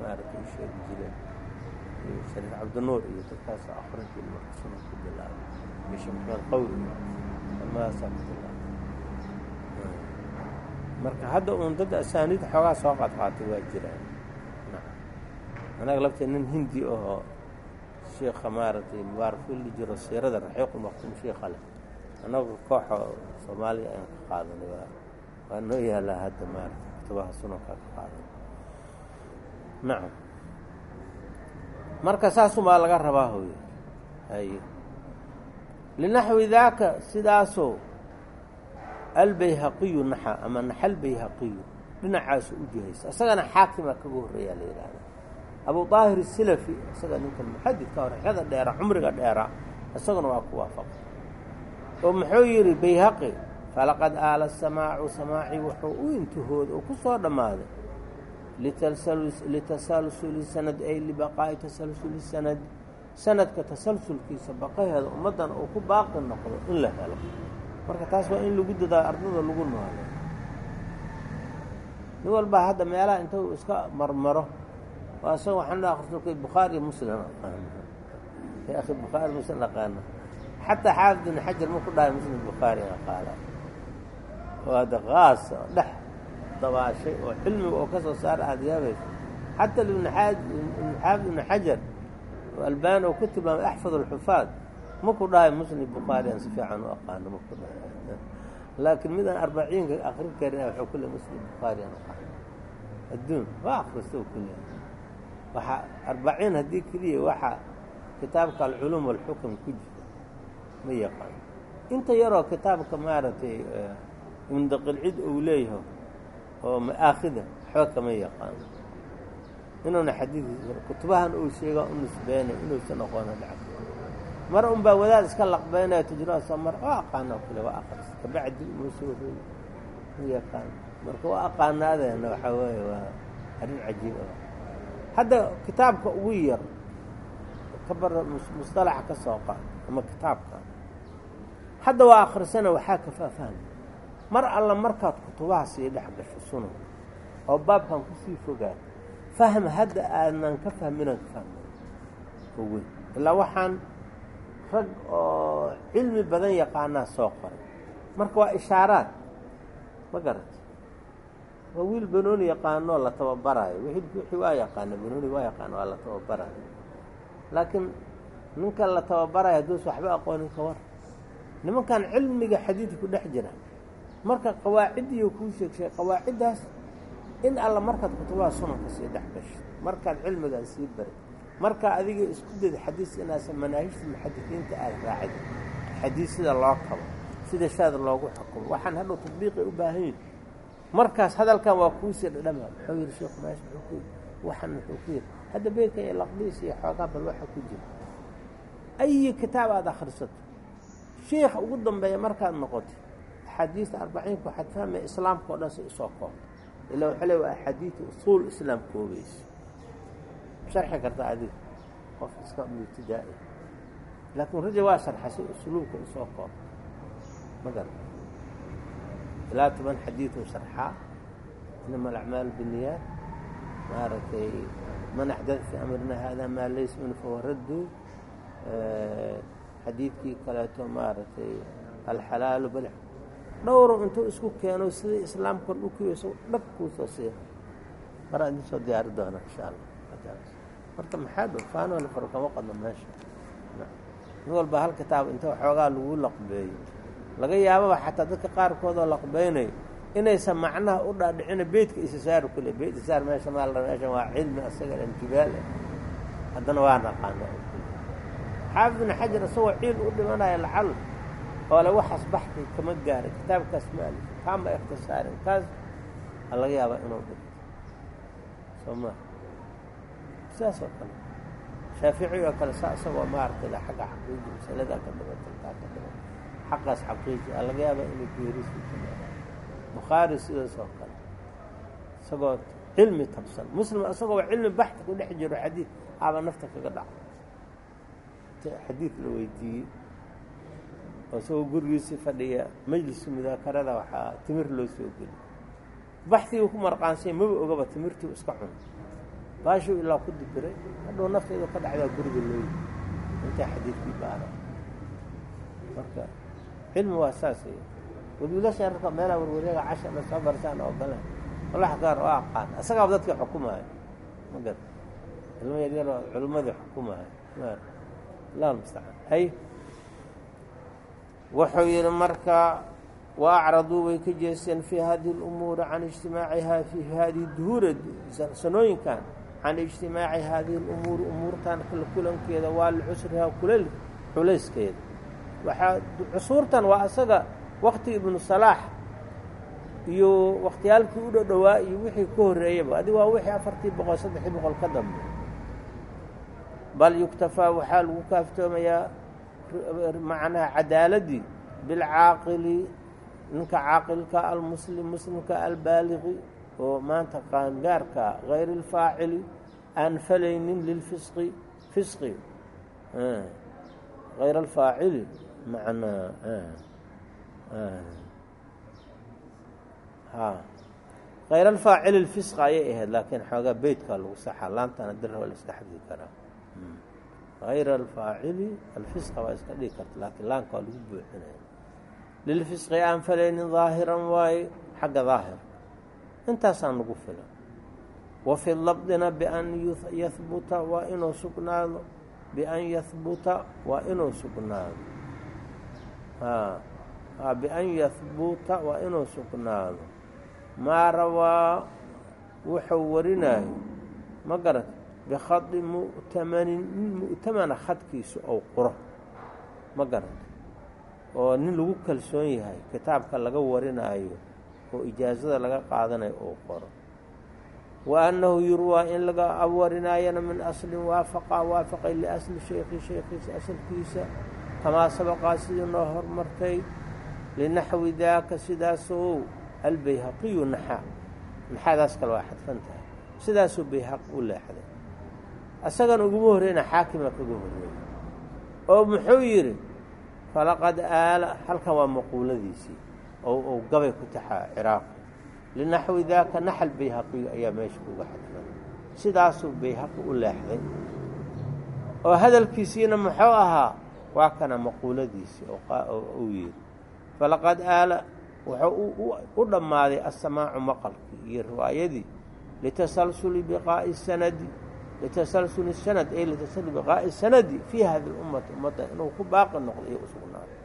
maaragtay u sheegi jireen shariif cabdinuur iyo dadkaasa akrin jiri marka sunan ku bilaabay. Iyo sheekh maxamed qawri amaasaa ku bilaabay marka hadda uun dad asaaniid xoogaa soo qaadqaatay waa jiraan. Anaga lafteed nin hindi ahoo sheikha maaragtay mubaarafili jiro siirada raxiiqu maqtum sheikha leh annagu kooxa soomaaliya ayaan ka qaadanay waa noo yaalaa hadda maaragtay kutubaha sunankaa ka qaadanay. Nacam marka saasumaa laga rabaa hooye haye linaxwi daaka sidaasoo albayhaqiyu naxa ama naxal bayhaqiyu dhinacaasu u jihaysa isagana xaakima kaga horreeyaa la yidhaahda abu daahir isilafi isaga ninkan muxadidka horexyada dheera cumriga dheera isaguna waa ku waafaqa oo muxuu yidhi bayhaqi falaqad aala samaacu samaaci wuxuu u intihooda oo ku soo dhammaaday litasalsuli sanad ay libaqaa'i tasalsuli sanad sanadka tasalsulkiisa baqaheeda ummaddan uu ku baaqi noqdo in la helo. Marka taas waa in lagu dadaa ardada lagu noole nin walbaa hadda meelaha inta uu iska marmaro waa isaga waxaan akhriso bukhaari muslim. Aqaana ya akhi bukhaari muslim aqaana xataa xaafid ibn xajar ma ku dhahay muslim bukhaari aqaala oo hadda kaasa dhex dabaashay oo cilmiga oo ka soo saara aada yaabayso xataa ibn xaafid ibn xajar albani oo ku tilmaamay axfad alxufaad ma ku dhahay muslim bukhaari aan si fiican u aqaano ma ku dhahay. Laakiin midaan arbaciinka akrin karin wuxuu ku le muslim bukhaari aan aqaano. Adduun waa akrista u ku leehay waxaa arbaciin haddii keliya waxaa kitaabka alculuum walxukm ku jira ma yaqaan. Inta yaroo kitaabka maaragtay imdaqilcid uu leeyaho oo ma'aakhida waxba kama yaqaano inuuna xadiidkiisa kutubahan uu sheega u nisbeynay inuusan aqoona dhaca mar un wadaad iska laqbeynaya tujraasa mar waa aqaana kule waa aqris kabacdi uma soo ma yaqaan. Marka waa aqaanaadeena waxaa weeye waa arrin cajiib ah hadda kitaabka ugu yar kabar musطalaxa ka soo qaad ama kitaabka. Hadda waa akrisana waxaa ka faafahmi mar alla markaad kutubaha sii dhex gasho sunan oo baabkan ku sii fogaad fahma hadda aadnan ka fahminaan ka fahmin. Oo weyn ilaa waxaan rag oo cilmi badan yaqaanaa soo qoray. Marka waa ishaaraad ma garata waa wiil banooni yaqaanoo la tababaraayo wixii waa yaqaana banooni waa yaqaana waa la tababaraayo laakiin ninka la tababarayo hadduusa waxba aqoonin ka war. Nimankan cilmiga xadiidka ku dhex jira. Marka qawaaciddiiyo kuu sheegshay qawaaciddaas in alla markaad kutubaha sunanka sii dhex gasho markaad cilmigaan sii bari markaa adiga isku dada xadiis inaasan manaahijta muxadisiinta aada raacid xadiis sida loo kabo sida shaad loogu xukumo. Waxaan hadhow tadbiiqay u baahan yihiin markaas hadalkan waa kuusii dhadhama muxuu yihi sheekhu meesha muxuu ku yidhi waxan muxuu ku yidhi hadda beydkan iyo laqdiis iyo xoogaa bal waxa ku jira. Ayi kitaab aada akhrisato? Shiikha ugu dambeeya markaad noqotay axaadiista arbaciinka waxaad fahmaya islaamka o dhan si u soo koobta. Ilaa waxaa le waa axaadiida usuul islaam koobaysa sharxi karta adiga qof iska ibtidaa'i laakiin raja waa sharxasay usluubka u soo koobta. Ma ilaa toban xadiiduu sharxaa inama alacmaal binniyaat maaragtay man axdad fii amrina hada maa laysa min fahuwa raddu xadiidkii kaleeto maaragtay alxalaalu bal dhowro intuu isku keeno sidai islaamkan u kiyso dhab kuusoo siiya maraa idin soo diyaari doona insha allah. Marka maxaa dhow? Faanol faro kama qadno meesha. Nin walba hal kitaab inta waxoogaa lagu laqbeeyo laga yaababa xataa dadka qaarkoodoo laqbeynayo inaysan macnaha u dhaadhicina beydka isasaar kule beyd isaar meesha maal meeshan waa cilmi asaga dhan jibaal ah haddana waa naqaana xaafid ibn xajar isagoo ciil u dhimanaya lacal oo le waxaas baxtay kama gaaray kitaabkaas maali kaama ikhtisaarin. Kaas a laga yaabaa inuu dhigto. Soo maa sidaas oo kale. Shaafici oo kale saa isagoo maaragtay xagga xaqiiji masaladaa ka dhibata taa ka dhibata xaqaas xaqiiji a laga yaabaa inuu geerisi bukhaari sidaas oo kale. Isagoo cilmi tabsan. Muslim isagoo cilmi baxta ku dhex jiro xadiid aaba nafta kaga dhaco. Xadiid la weydiiyey oo isagoo gurigiisii fadhiya majlisu mudaakarada waxaa timir loo soo geliy baxiguu ku marqaansay maba ogaba timirtii iska cun baashuu ilaa ku dibiray hadhow nafteedu ka dhacdaa guriga looyi intaa xadiidkii baara marka cilmi waa saas waliilasha rarka meelaa warwareega casha ma soo barsaan oo galeen walax gaar oo aqaan isagaaba dadkii xukumaayo. Ma gar ilmo yaryaroo culimmadii xukumaayo. Allah mustacaan hay. Wuxuu yidhi marka wa acraduu way ka jeesteen fii hadihi اlumuuri can ijtimaacihaa fii hadihi duhuura sanooyinkan can ijtimaaci hadihi اlumuuri umuurtan kulankeeda waa licusrihaa kulal culayskeeda waxaa cusuurtan waa isaga wakti ibnu salaax iyo wakhtiyaalkii u dhodhowaa iyo wixii ka horreeyaba adi waa wixii afartii boqol saddexii boqol ka dambe. Bal yuktafaa waxaa lagu kaaftoomayaa macnaha cadaaladii bilcaaqili ninka caaqilka almuslim muslimka albaaliqi oo maanta qaangaarka hayr اlfaacili aan falaynin lilfisqi fisqi hayr alfaacili macnaa hayr alfaacili lfisqa ayay ahayd laakiin xoogaa beytkaa lagu saxaa laantana dira waa la iska xadidi karaa. Hayr alfaacili alfisqa waa iska dhigi karta laakiin laanka waa lagu buuxinaya lilfisqi aan falaynin daahiran waaye xagga daahir intaasaan nagu filan wa fi labdina bian yahbuta waa inuu sugnaado. Bian yahbuta waa inuu sugnaado bian yahbuta waa inuu sugnaado. Maa rawaa wuxuu warinayo ma garat bikhadi mu'tamanin nin mu'tamana khadkiisa ou qoro ma garanta oo nin lagu kalsoon yahay kitaabka laga warinaayo oo ijaazada laga qaadanayo ou qoro. Wa annahu yurwaa in laga warinaayana min aslin waafaqa waafaqay liasli shaykhi shaykhiisa asalkiisa kamaa sabaqaa sidii noo hormartay linaxwi daaka sidaasoo albayhaqiyu naxa. Naxadaas kale waa xadfan tahay. Sidaasuu bayhaqi u leexday. Asagan uguma horreyna xaakima kaga horreeyey. Oo muxuu yidhi falaqad aala halkan waa maquuladiisii oo uu gabay ku taxaa ciraaq. Linaxwi daaka naxal bayhaqiyu ayaa meesha uga xadfan. Sidaasuu bayhaqi u leexday. Oo hadalkiisiina muxuu ahaa waa kana maquuladiisii uu yidhi falaqad aala wuxuu u dhammaaday assamaacu maqalkii iyo riwaayadii litasalsuli biqaa'i sanadi litasalsuli sanad ay litasalsuli biqaa'i sanadi fii hadi lummati ummadda inuu ku baaqi noqdo iyo usugnaaday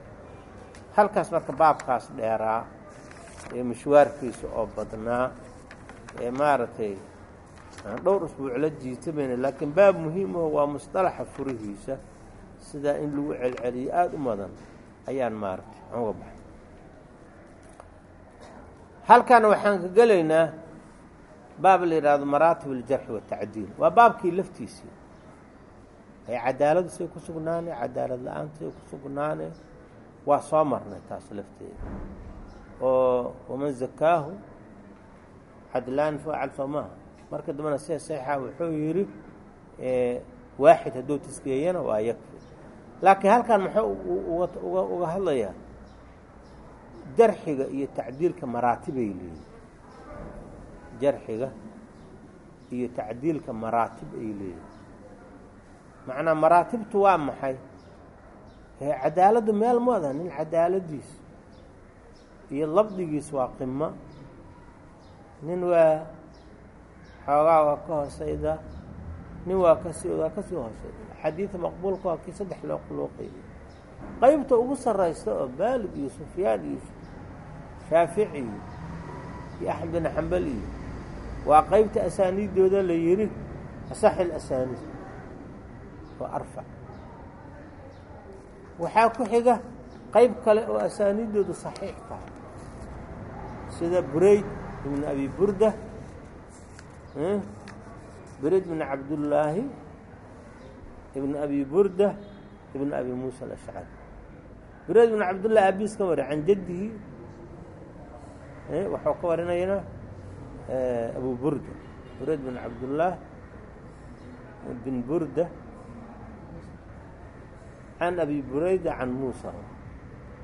halkaas marka baabkaas dheeraa ee mashwaarkiisa oo badnaa ee maaragtay dhowr usbuuc la jiitamayna laakiin baab muhiimaho waa musطalaxa furihiisa sidaa in lagu celceliyo aada u madan ayaan maaragtay aan uga baxay halkan waxaan ka gelaynaa baab la yidhaahdo maraatib aljarxi waatacdiil waa baabkii laftiisii. Ay cadaaladu say ku sugnaane cadaalad la'aanta say ku sugnaane waa soo marnay taas lafteeda. Oo waman zakaahu cadlaan facal soo maaha. Marka dambena sida saxiixa wuxuu yidhi waaxid hadduu tasgeeyana waa yakfi laakiin halkan muxuu uga hadlayaa jarxiga iyo tacdiilka maraatibay leeyihiin jarxiga iyo tacdiilka maraatib ay leeyihiin macnaa maraatibtu waa maxay? Cadaaladdu meel mooda nin cadaaladiis iyo labdigiis waa qimo nin waa xoogaa waa ka hooseyda nin waa ka sii waa ka sii hooseyda xadiida maqbuulka waa kii saddex loo qeybiy qeybta ugu sarraysta oo maalig iyo sufyaan iyo shaafici iyo axmed bin xambal iyo waa qeybta asaaniiddooda la yidhi asaxi ilasaaniid waa arfac waxaa ku xiga qeyb kale oo asaaniiddoodu saxiix tahay sida burayd ibn abi burda burayd ibn cabdullaahi ibn abi burda ibn abi muusa alashcari burayd ibn cabdullahi abiis ka wari can jaddihi waxuu ka warinayna abu burda. Burayd bin cabdullaah bin burda can abi burayda can muusa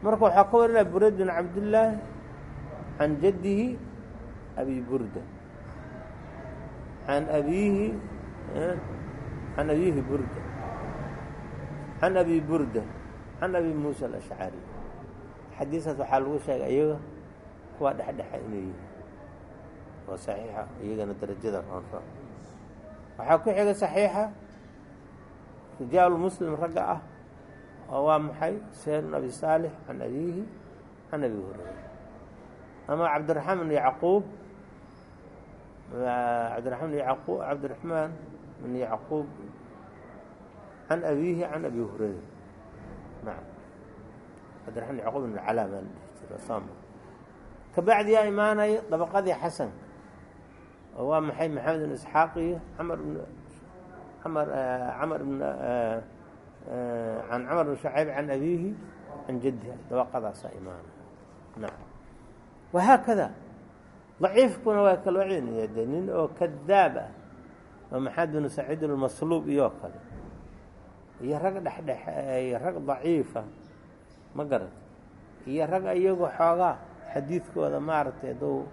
marka waxaa ka warinaya burayd bin cabdillaah can jaddihi abi burda can abiihi can abiihi burda can abi burda can abi muusa alashcari xadiiskaas waxaa lagu sheegay iyaga kuwaa dhexdhexa inay yihiin oo saxiixa iyagana darajada roonro waxaa ku xiga saxiixa rijaalu muslim ragga ah oo waa maxay seer bn abi saalix can abiihi can abi hurayra ama cabdiraxmaan bn yacquub cabdiraxmaan bn yacquub can abiihi can abi hurayra. Bn yacquub bn calaa baan dhihi jira sama kabacdi yaa imaanaya dabaqadii xasanka oo waa maxay maxamed bn isxaaq iyo camar bn amar camar bn can camar bn shacayb can abiihi can jaddiha dabaqadaasaa imaanaya nacam wahaakada daciifkuna waa kaloo celinaya de nin oo kadaab ah oo maxamed bn saciid almasluub iyoo kale iyo rag dhexdhexe iyo rag daciifa ma garat iyo rag iyagu xoogaa xadiidkooda maaragtay aduu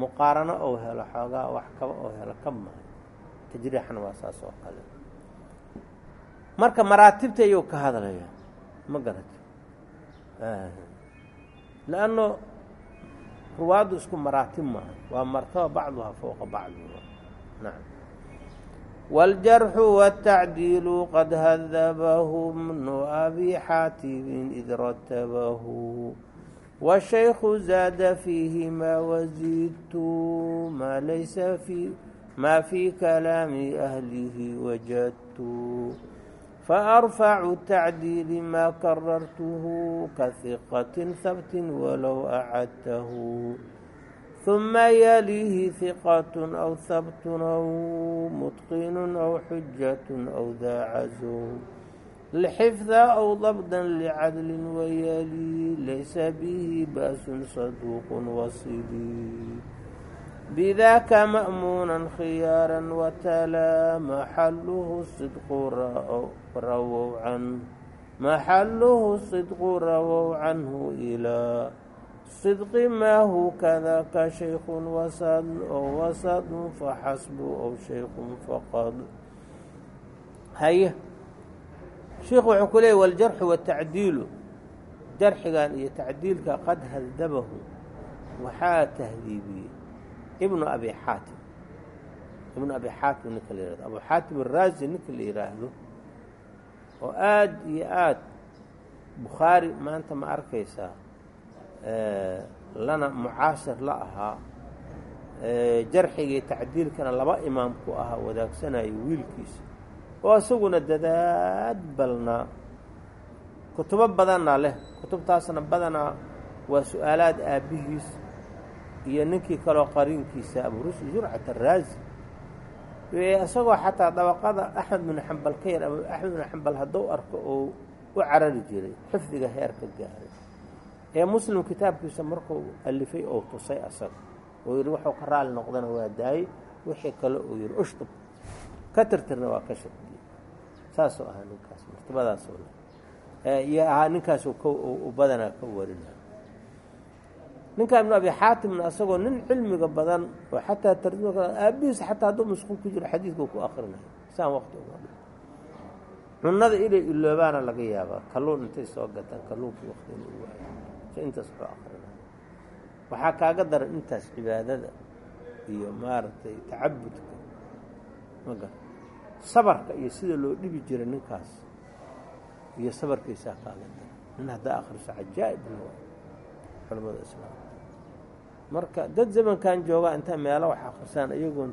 muqaarano ou helo xoogaa wax kaba oo helo ka mahay tajriixna waa saas oo kale. Marka maraatibta ayuu ka hadlaya ma garat lanno ruwaaddu isku maraatib maaha. Waa martaba bacduhaa fowqa bacdi wاljarxu wالtacdiilu qad hadabahu bnu abi xaatibin id ratabahu washayku zaada fiihimaa wasiidtu maa laysa maa fii kalaami ahlihi wajadtu faarfacu tacdiili maa karartuhu kahiqatin habtin walow acadtahu ثuma yaliihi hiqat aw habtun aw mutqinu aw xujaة aw daa cazo lxifda aw dabda licadli wayalii laysa bihi ba'sun saduuq wasili bidaka ma'muuna khiyaara watalaa maxaluhu sidqu rawow can maxaluhu sidqu rawow canhu ilaa sidqi maa hu kadaka shaykun wasad oo wasadun faxasbu ow shaykun faqad. Haye sheikhu wuxuu ku leeyay waljarxu watacdiilu jarxigan iyo tacdiilka qad hadabahu waxaa tahdiibiyey ibnu abi xaatim. Ibnu abi xaatim ninka la yihahdo abu xaatim araazi ninka la yidhaahdo oo aada iyo aada bukhaari maanta ma arkaysaa lana mucaashir la ahaa jarxigii tacdiilkana laba imaam ku ahaa wadaagsanaya wiilkiisa. Oo isaguna dadaad balnaa kutubo badanna leh kutubtaasna badanaa waa su'aalaad aabbihiis iyo ninkii kaloo qariinkiisa aburushd zurcat araazi isagoo xataa dabaqada axmed binu xambal ka yar axmed binu xambal hadduu arko oo u carari jiray xifdiga heerka gaaray. Ee muslim kitaabkiisa markuu alifay oo tusay asaga oo yidhi wuxuu ka raali noqdana waa daayey wixii kale uu yidhi ushtub. Ka tirtirna waa ka shaqdiyey saasuu ahaa ninkaas martabadaasoo le iyo ahaa ninkaasuu ka u ka warina ninkaa ibnu abi xaatimna asagoo nin cilmiga badan oo xataa tarjuma aabihiis xataa hadduu mashquul ku jiro xadiidkuu ku akrinayo saan waqti uga dhi cunada inay iloobaana laga yaabaa kalluun intay soo gataan kalluunkii waqti inu waayo. Si intaas wuxuu akrinayo waxaa kaaga daran intaas cibaadada iyo maaragtay tacabudka. Maga sabarka iyo sida loo dhibi jira ninkaas iyo sabarkiisaa kaaga daran nin haddaa akhriso cajaa'ib la culamada islaamka marka dad zamankan joogaa inta meelo wax akrisaan iyagoon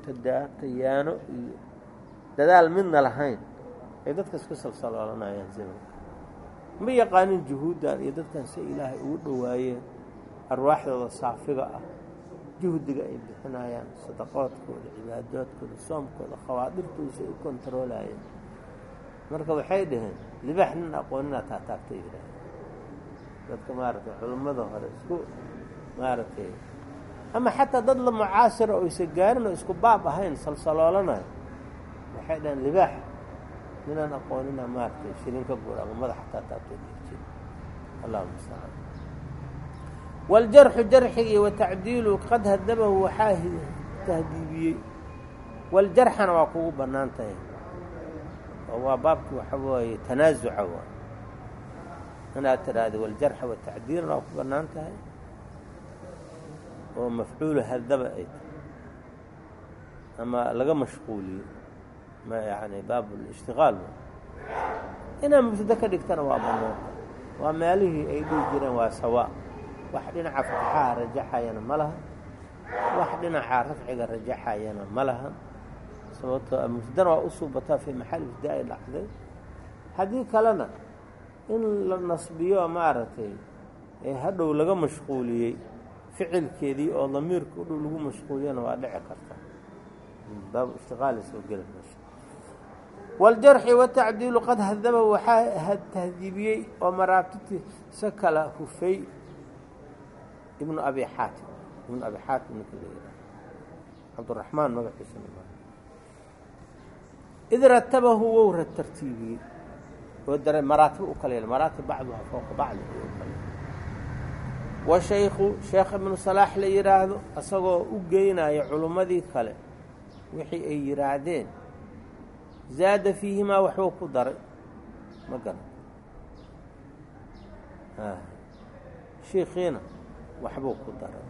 tayaano iyo dadaal midna lahayn ay dadkas ka salsaloolanayaan zamanka ma yaqaanin juhuuddan iyo dadkan si ilaahay ugu dhowaayeen arwaaxdooda saafiga ah juhdiga ay bixinayaan sadaqoodkooda cibaadaadkooda soomkooda ay u kontaroolaayeen marka waxay dhaheen libaax nin aqoonina taataabtay yidhaaheen dadka maaragtay culummada hore isku maaragtay ama xataa dad la mucaasira oo isa gaarin oo isku baab ahayn salsaloolanayo. Waxay dhaheen libaax ninaan aqoonina maaragtay shilin ka guura ama madaxa taataabtay dhigjir allahu mustacaan wاljarxu jarxigii watacdiilu qad hadabahu waxaa tahdiibiyey. Waljarxana waa kugu bannaan tahay oo waa baabki waxa weeye tanaasuca waa. Inaad tidhaahda waljarxa watacdiilna waa ku bannaan tahay oo mafcuulu hadaba ay tahay. Ama laga mashquuliyo ma yani baab اlishtiqaal inaad mubtada ka dhigtana waa bannaan waa meelihii ay dhihi jireen waa sawaa wax dhinaca fatxaha rajaxayana ma laha. Wax dhinaca rafciga rajaxayana ma laha. Sababtoo mubtadana waa u suubataa maxal ibtidaa-i dhacday. Haddii kalena in la nasbiyo maaragtay ee hadhow laga mashquuliyey ficilkeedii oo damiirka u dhow lagu mashquuliyana waa dhici karta. Baab ishtiqaali soo gela meesha. Wاljarxi watacdiilu qad hadaba waxaa tahdiibiyey oo maraabtitiisa kala hufay ibnu abi xaatim. Ibnu abi xaatim ninka la cabduraxmaan magaciisa id ratabahu wow tartiibiyey oo dare maraatib u kala yeel. Maraatib bacduha fowqa bacdi u kale wa shaykhu sheekh ibnu salaax la yidhaahdo isagoo u geynaya culummadii kale wixii ay yidhaahdeen zaada fiihimaa waxbuu ku daray. Ma garan shiikiina waxbuu ku daray.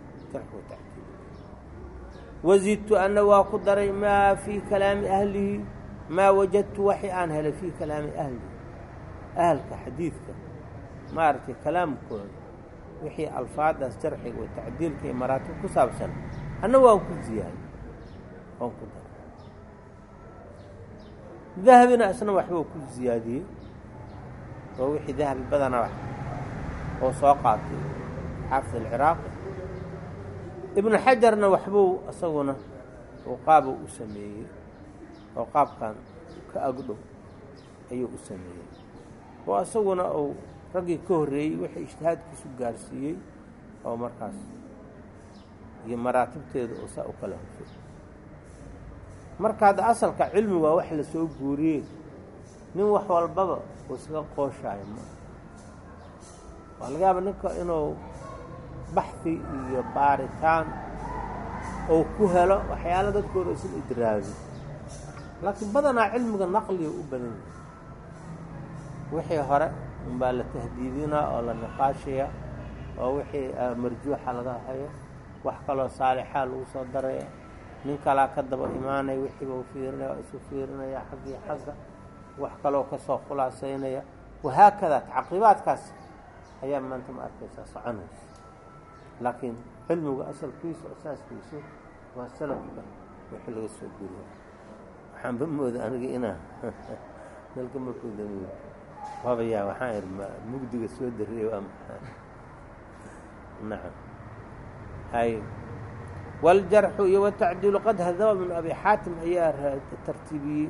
Wazidtu ana waa ku daray maa fii kalaami ahlihi maa wajadtu waxi aan helay fii kalaami ahlihi. Ahalka xadiidka maaragtay kalaamkooda wixii alfaadaas jarxiga oo tacdiilka iyo maraatib ku saabsan anna waan ku ziyaaday waan ku daray dahabina isna waxbuu ku ziyaadiyey oo wixii dahabi badana wax oo soo qaatay xaafid alciraaqi ibnu xajarna waxbuu isaguna uu qaabuu u sameeyey oo qaabkan ka agdhow ayuu u sameeyey. Oo isaguna uu raggii ka horreeyey wixii ijtihaadkiisu gaarsiiyey oo markaas iyo maraatibteeda oo saa u kala hosay marka hadda asalka cilmi waa wax la guuriyey nin wax walbaba uu iskaga qooshaayo ma waa laga yaaba ninka inuu baxhi iyo baaritaan ou ku helo waxyaala dadkooda isan idraagin laakiin badanaa cilmiga naqliga u badan yahay. Wixii hore unbaa la tahdiidinaa oo la niqaashaya oo wixii marjuuxa laga hayo. Wax kaloo saalixaa lagu soo daraya nin kalaa ka daba imaanaya wixiiba u fiirinaya waa isu fiirinaya xaggii xagga. Wax kaloo ka soo khulaasaynaya wahaakada tacqiibaadkaas ayaa maanta ma arkaysaa soconaysa. Laakiin cilmigu asalkiisu asaaskiisu waa salafka wixii laga soo guriya waxaanba mooda aniga inaa dalka markuu wabayaa waxaan idhi mugdiga soo dariyey waa maxaa nacam hay wاljarxu iyo wtacdiilu qad hadaba ibnu abi xaatim ayaa tartiibiyey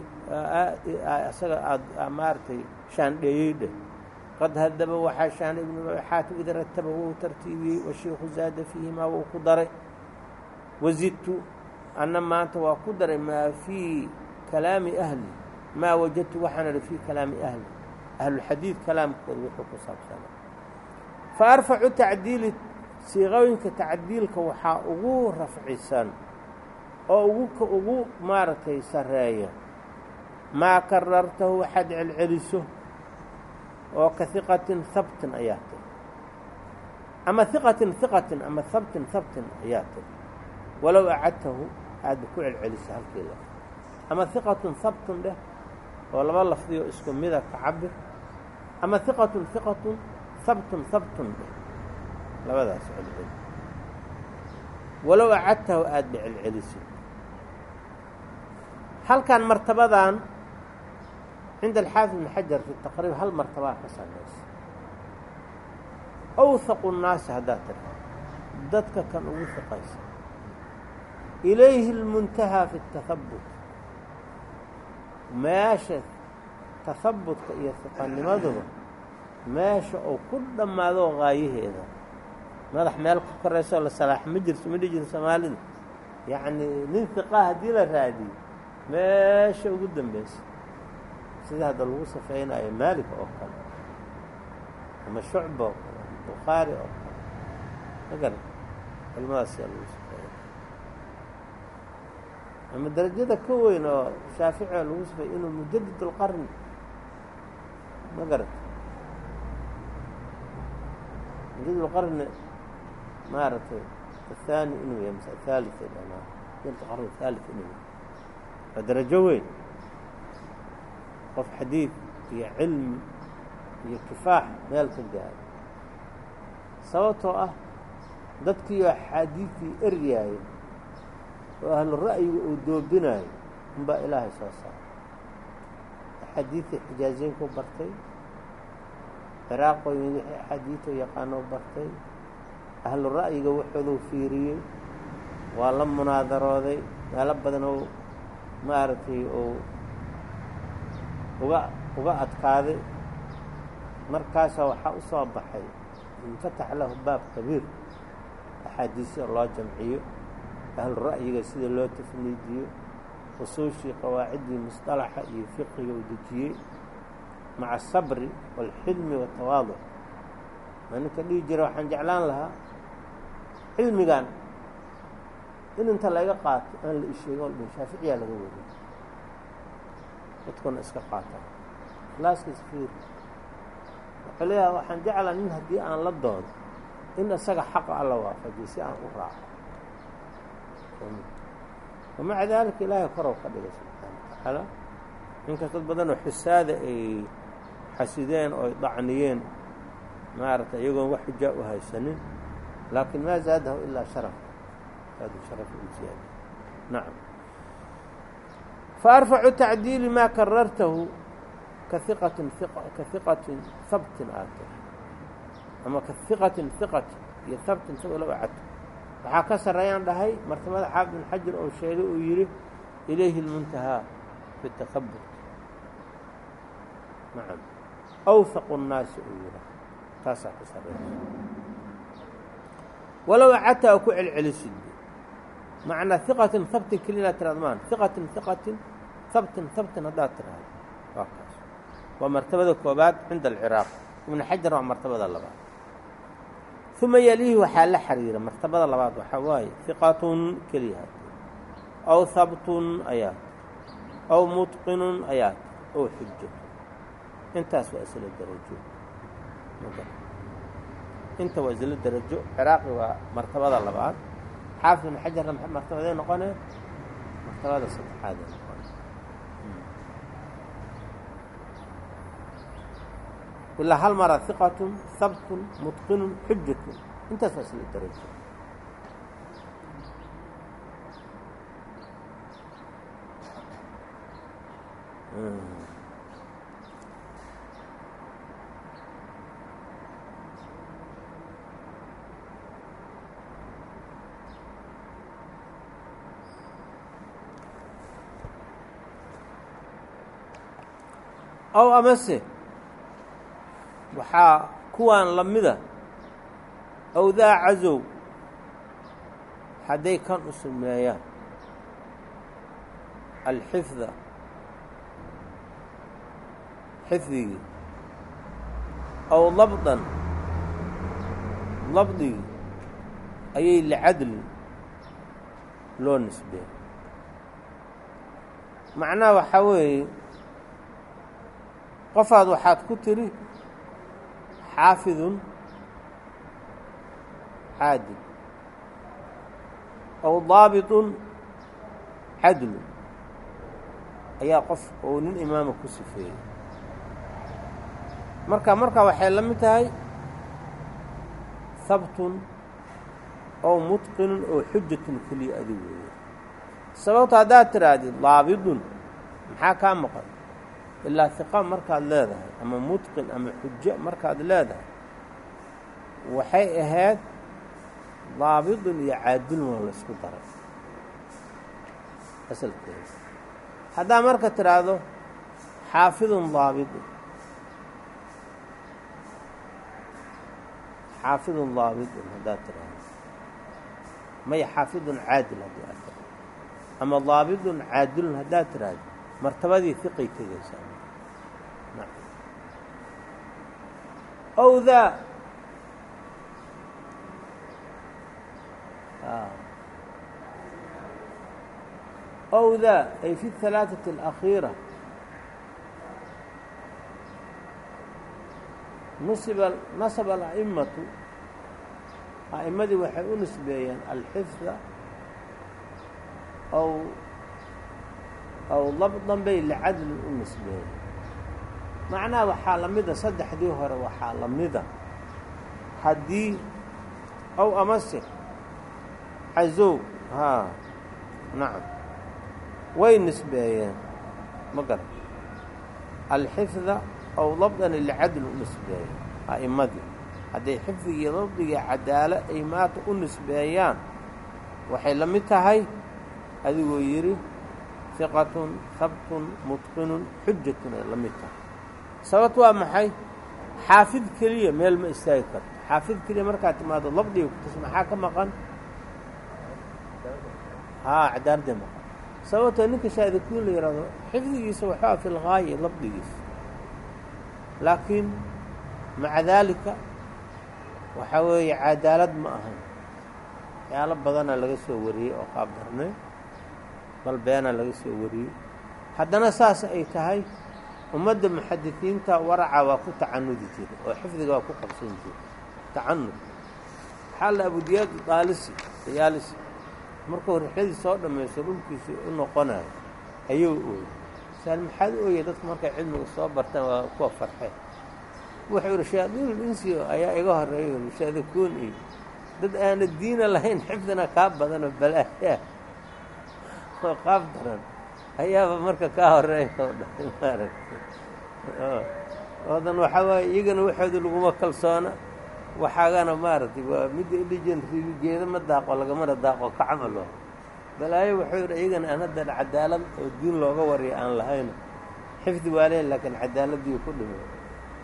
isaga aad maaragtay shaandheeyey dheh qad hadaba waxaa shaanay ibnu abi xaatim id rataba wuu tartiibiyey washiiku zaada fiihimaa wuu ku daray. Wazidtu anna maanta waa ku daray maa fii kalaami ahli maa wajadtu waxaan idhi fii kalaami ahli ahlulxadiid kalaamkooda wuxuu ku saabsanaa fa arfacu tacdiili siiqooyinka tacdiilka waxaa ugu rafcisan oo ugu ugu maaragtay sarreeya maa karartahu waxaad celceliso oo ka hiqatin habtin ayaa tiri ama hiqatin hiqatin ama habtin habtin ayaa tiri walow acadtahu aadba ku celceliso halkii laf ama hiqatun habtun dheh oo laba lafdiyo isku mida ka cabir ama hiqatun habtun habtun dheh labadaas celceli. Walow acadtahu aadba celcelisid. Halkan martabadan cinda alxaafid ibn xajar fi taqriib hal martabaa ka sarraysa awhaqu nnaasi haddaad tira dadka kan ugu fiqaysa ilayhi اlmuntahaa fi اtahabut meesha tahabutka iyo fiqanimaduba meesha uu ku dhammaado qaayaheeda madax meel ku koraysoo la salaax ma jirto ma dhihi jiro soomaalida yacnii nin fiqaa haddii la raadiyo meesha ugu dambaysa. Sida hadda lagu safaynayo maalik oo kale ama shucba oo kale ama bukhaari oo kale. Ma garan culimadaas yaa lagu safeeya ama darajada ka weyn oo shaafici oo lagu safeeya inuu mujadid اlqarni ma garat jid اlqarn maaragtay aلthaani inuu yahay mase athaalid ay dhahnaa qarn athaalid inuu yahay waa darajo weyn qof xadiid iyo cilmi iyo kifaax meel ka gaaro sababtoo ah dadkii axaadiidtii eryaaya oo ahlu ra'yiga uu doobinaayo unbaa ilaahay soo saara axaadiidtii xijaazeynku bartay ciraaqooyin wixii axaadiidoo yaqaanoo bartay ahlu ra'yiga wuxuuduu fiiriyey waa la munaadarooday meelo badan oo maaragtay uu uga uga adkaaday markaasaa waxaa u soo baxay infatax lahu baab kabiir axaadiisya loo jamciyo ahlu ra'yiga sida loo tafniidiyo usuushii qawaaciddii musطalaxa iyo fiqiga uu dejiyey maca asabri wاlxilmi waالtawaaduc maa ninka dhihi jira waxaan jeclaan lahaa cilmigan in inta laga qaato aan la isheego o dhan shaaficiyaa laga wariyo dadkuna iska qaata ikhlaaskiis fiir wuxuu leeyahay waxaan jeclaa nin haddii aan la doodo in isaga xaqa alla waafajiyo si aan u raaco wamaca daalika ilaahay korow ka dhigay subxaana watacaala inkast dad badanoo xusaada ay xasideen oo ay dacniyeen maaragtay iyagoon wax xujaa u haysanin laakiin maa zaadahu ilaa sharaf zaadu sharaf u ziyaada nacam faarfacu tacdiili maa karartahu ka iqatin ka hiqatin habtin aad ama ka hiqatin iyo habtin isagoo la wacadto waxaa ka sarreeyaan dhahay martabada xaafid bin xajar oo sheegay uu yidhi ilayhi اlmuntahaa fi takabur nacam awhaqu الnaasi uu yidha taasaa ka sarreysa walow acadta a ku celcelisid macnaa hiqatin habtin keli inaad tiraado maan hiqatin hiqatin habtin habtin haddaad tiraado waa kaas waa martabada koobaad cinda alciraaq ibnu xajar waa martabada labaad uma yaliihi waxaa la xiriira martabada labaad waxaa waaye hiqatun keliya aw habtun ayaad aw mutqinun ayaad ow xujo intaas waa isla darajo. Inta waa isla darajo. Ciraaqi waa martabada labaad. Xaafid ibn xajarna martabadee noqone? Martabada saddexaadee noqone ilaa hal mara hiqatun habtun mutqinun xujatun intaas waa isla darajo ow amase waxaa kuwaan la mida. Awdaa cazow. Hadday kan u sumeeyaan alxifda. Xifdigii aw labdan. Labdigii ayay licadli loo nisbeey macnaha waxaa weeye qofaad waxaad ku tiri xaafidun caadil aw daabitun cadlun ayaa qof ou nin imaama ku sifeeyey. Marka markaa waxay la mid tahay habtun ow mutqinun oo xujatun keliya adi weeye. Sababto haddaad tidhaahdid daabidun maxaa kaa maqan ilaa hiqa markaad leedahay ama mutqin ama xujo markaad leedahay waxay ahayd daabidun iyo caadilun waa la isku daray. Asalkeeda. Haddaa marka tidhaahdo xaafidun daabidun xaafidun daabidun haddaad tidhaahdo maya xaafidun caadil haddii aad tidhahdo ama daabidun caadilun haddaad tidhaahdo martabadii hiqay tegaysaa ow daa ow daa ay fi الثalaaثaةi الأkhiira nusiba nasaba ala'imatu a'immadii waxay u nisbeeyeen alxifda ow ow labdan bay licadlin u nisbeeyeen macnaha waxaa la mida saddexdii hore waxaa la mida haddii ow amase cazow haa nacam way nisbeeyeen ma garan alxifda ow labdan licadl u nisbeeyeen a'immadii hadday xifdigii dabdigii cadaalo ay maata u nisbeeyaan waxay la mid tahay adigoo yidhi hiqatun habtun mutqinun xujatun ay la mid tahay. Sababt waa maxay? Xaafid keliya meel ma istaagi karto. Xaafid keliya markaad timaado labdiga kutas maxaa ka maqan? Haa cadaaladda maqan. Sababtoo ninka shaadikuun la yidhahdo xifdigiisa waxaa fi lgaaye labdigiisa laakiin maca daalika waxaa weeye cadaalad ma ahan. Waxyaalo badana laga soo wariyey oo qaab darnay bal beena laga soo wariyey. Haddana saas ay tahay ummadda muxadisiinta waraca waa ku tacanudi jira oo xifdiga waa ku qabsan jira tacanud waxaa la abudiyaad daalisi dayaalisi markuu rixladii soo dhammaysto dhulkiisii u noqonayo ayuu ooyey saal maxaad u ooyey dadku markay cilmiga soo bartaan waa kuwa farxeen wuxuu yidhi shayaadiinul insiyo ayaa iga horreeya yidhi shaadikuun iyo dad aana diina lahayn xifdina kaa badanoo balaayaa qaab daran ayaaba marka kaa horreeya oo dhahay maaragtay oodan waxaa waaye iyagana waxooda laguma kalsoona. Waxaagana maaragtay waa midda indhijen ribigeeda ma daaqo lagamana daaqo ka camalo balaayo wuxuu yidhi iyagana aan hadda cadaalad oo diin looga wariya aan lahayno xifdi waa leyn laakiin cadaaladii ku dhimay.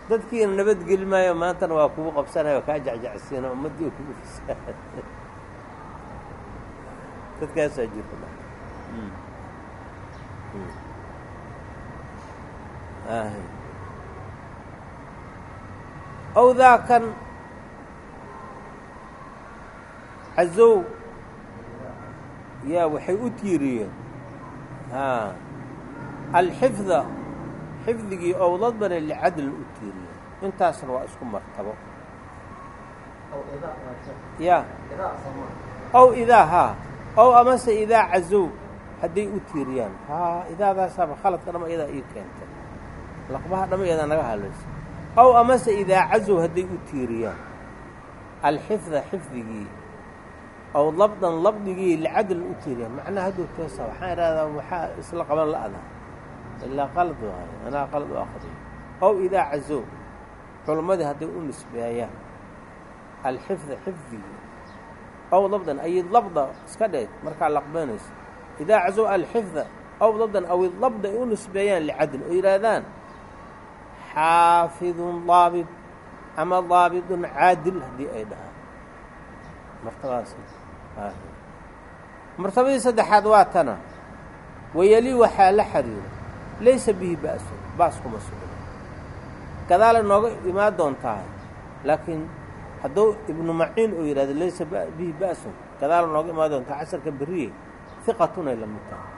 Dadkiina nabadgeli maayo maantana waa kugu qabsanaya kaa jecjecsiina ummaddii kugu fasaad dadkaasaa jirta ow daakan cazow. Yaa waxay u tiiriyeen. Alxifda xifdigii owdad bane licadl u tiiriyeen. Intaasna waa isku martabo. Ya ow idaa haa. Ow amase idaa cazow hadday u tiiriyaan. Haa idaadaasaaba khaladka dhama iyadaa ii keentay. Laqbaha dhama iyadaa naga hadlaysa ow amase idaa cazow hadday u tiiriyaan. Alxifda xifdigii. Ow labdan labdigii licadl u tiiriyaan. Macnaha hadduu toosa waxaan idhahdaa waxaa isla qaban la'daa ilaa qalad waayo anaa qalad u aqriyo ow idaa cazow culammadii hadday u nisbeeyaan. Alxifda xifdigii. Ow labdan ay labda iska dheed markaa laqbanayso idaa cazow alxifda ow labdan aw labda ay u nisbeeyaan licadl oo yidhaahdaan xaafidun daabit ama daabitun caadil haddii ay dhahaan. Martabadii saddexaad waa tana wayeli waxaa la xiriiro laysa bihi ba'sun baas kuma sugna gadaala nooga imaan doontahay laakiin hadduu ibnu maciin uu yidhahdo laysa bihi ba'sun gadaala nooga imaan doontaa casarka beriye hiqatunay la mid tahay.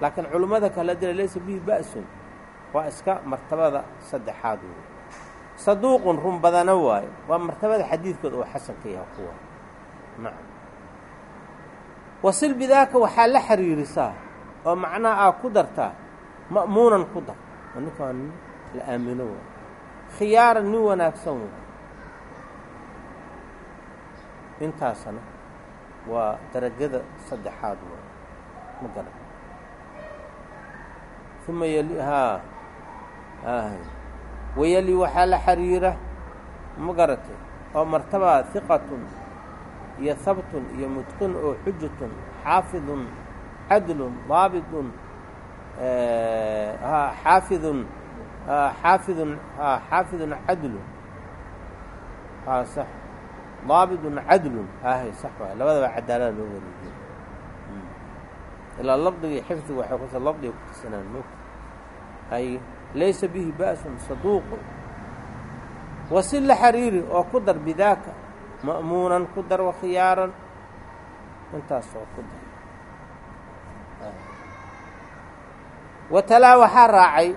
Laakiin culimmada kale dila laysa bihi ba'sun. Waa iska martabada saddexaad wey saduuqun run badana waayo. Waa martabada xadiidkooda oo xasanka yaha kuwa. Nacam wasil bidaaka waxaa la xiriirisaa oo macnaha aa ku dartaa. Ma'muunan ku dar. Oo ninkaan nin la aamino waay khiyaaran nin wanaagsan waay intaasna waa darajada saddexaad waay ma garan uma haa wayeli waxaa la xiriira ma garatay oo martabaa hiqatun iyo habtun iyo mutqin oo xujatun xaafidun cadlun daabitun xaafidun xaafidun xaafidun cadlun. Haa sax daabitun cadlun. Ahay sax waay labadaba cadaalada loo wareejiyo ilaa labdiga iyo xifdiga waxay kusa labdiga ku tirsanaan moogta ay laysa bihi ba'sun saduuqun wasil la xiriiri oo ku dar bidaaka ma'muunan ku dar wakhiyaaran intaasoo ku dar. Watalaa waxaa raacay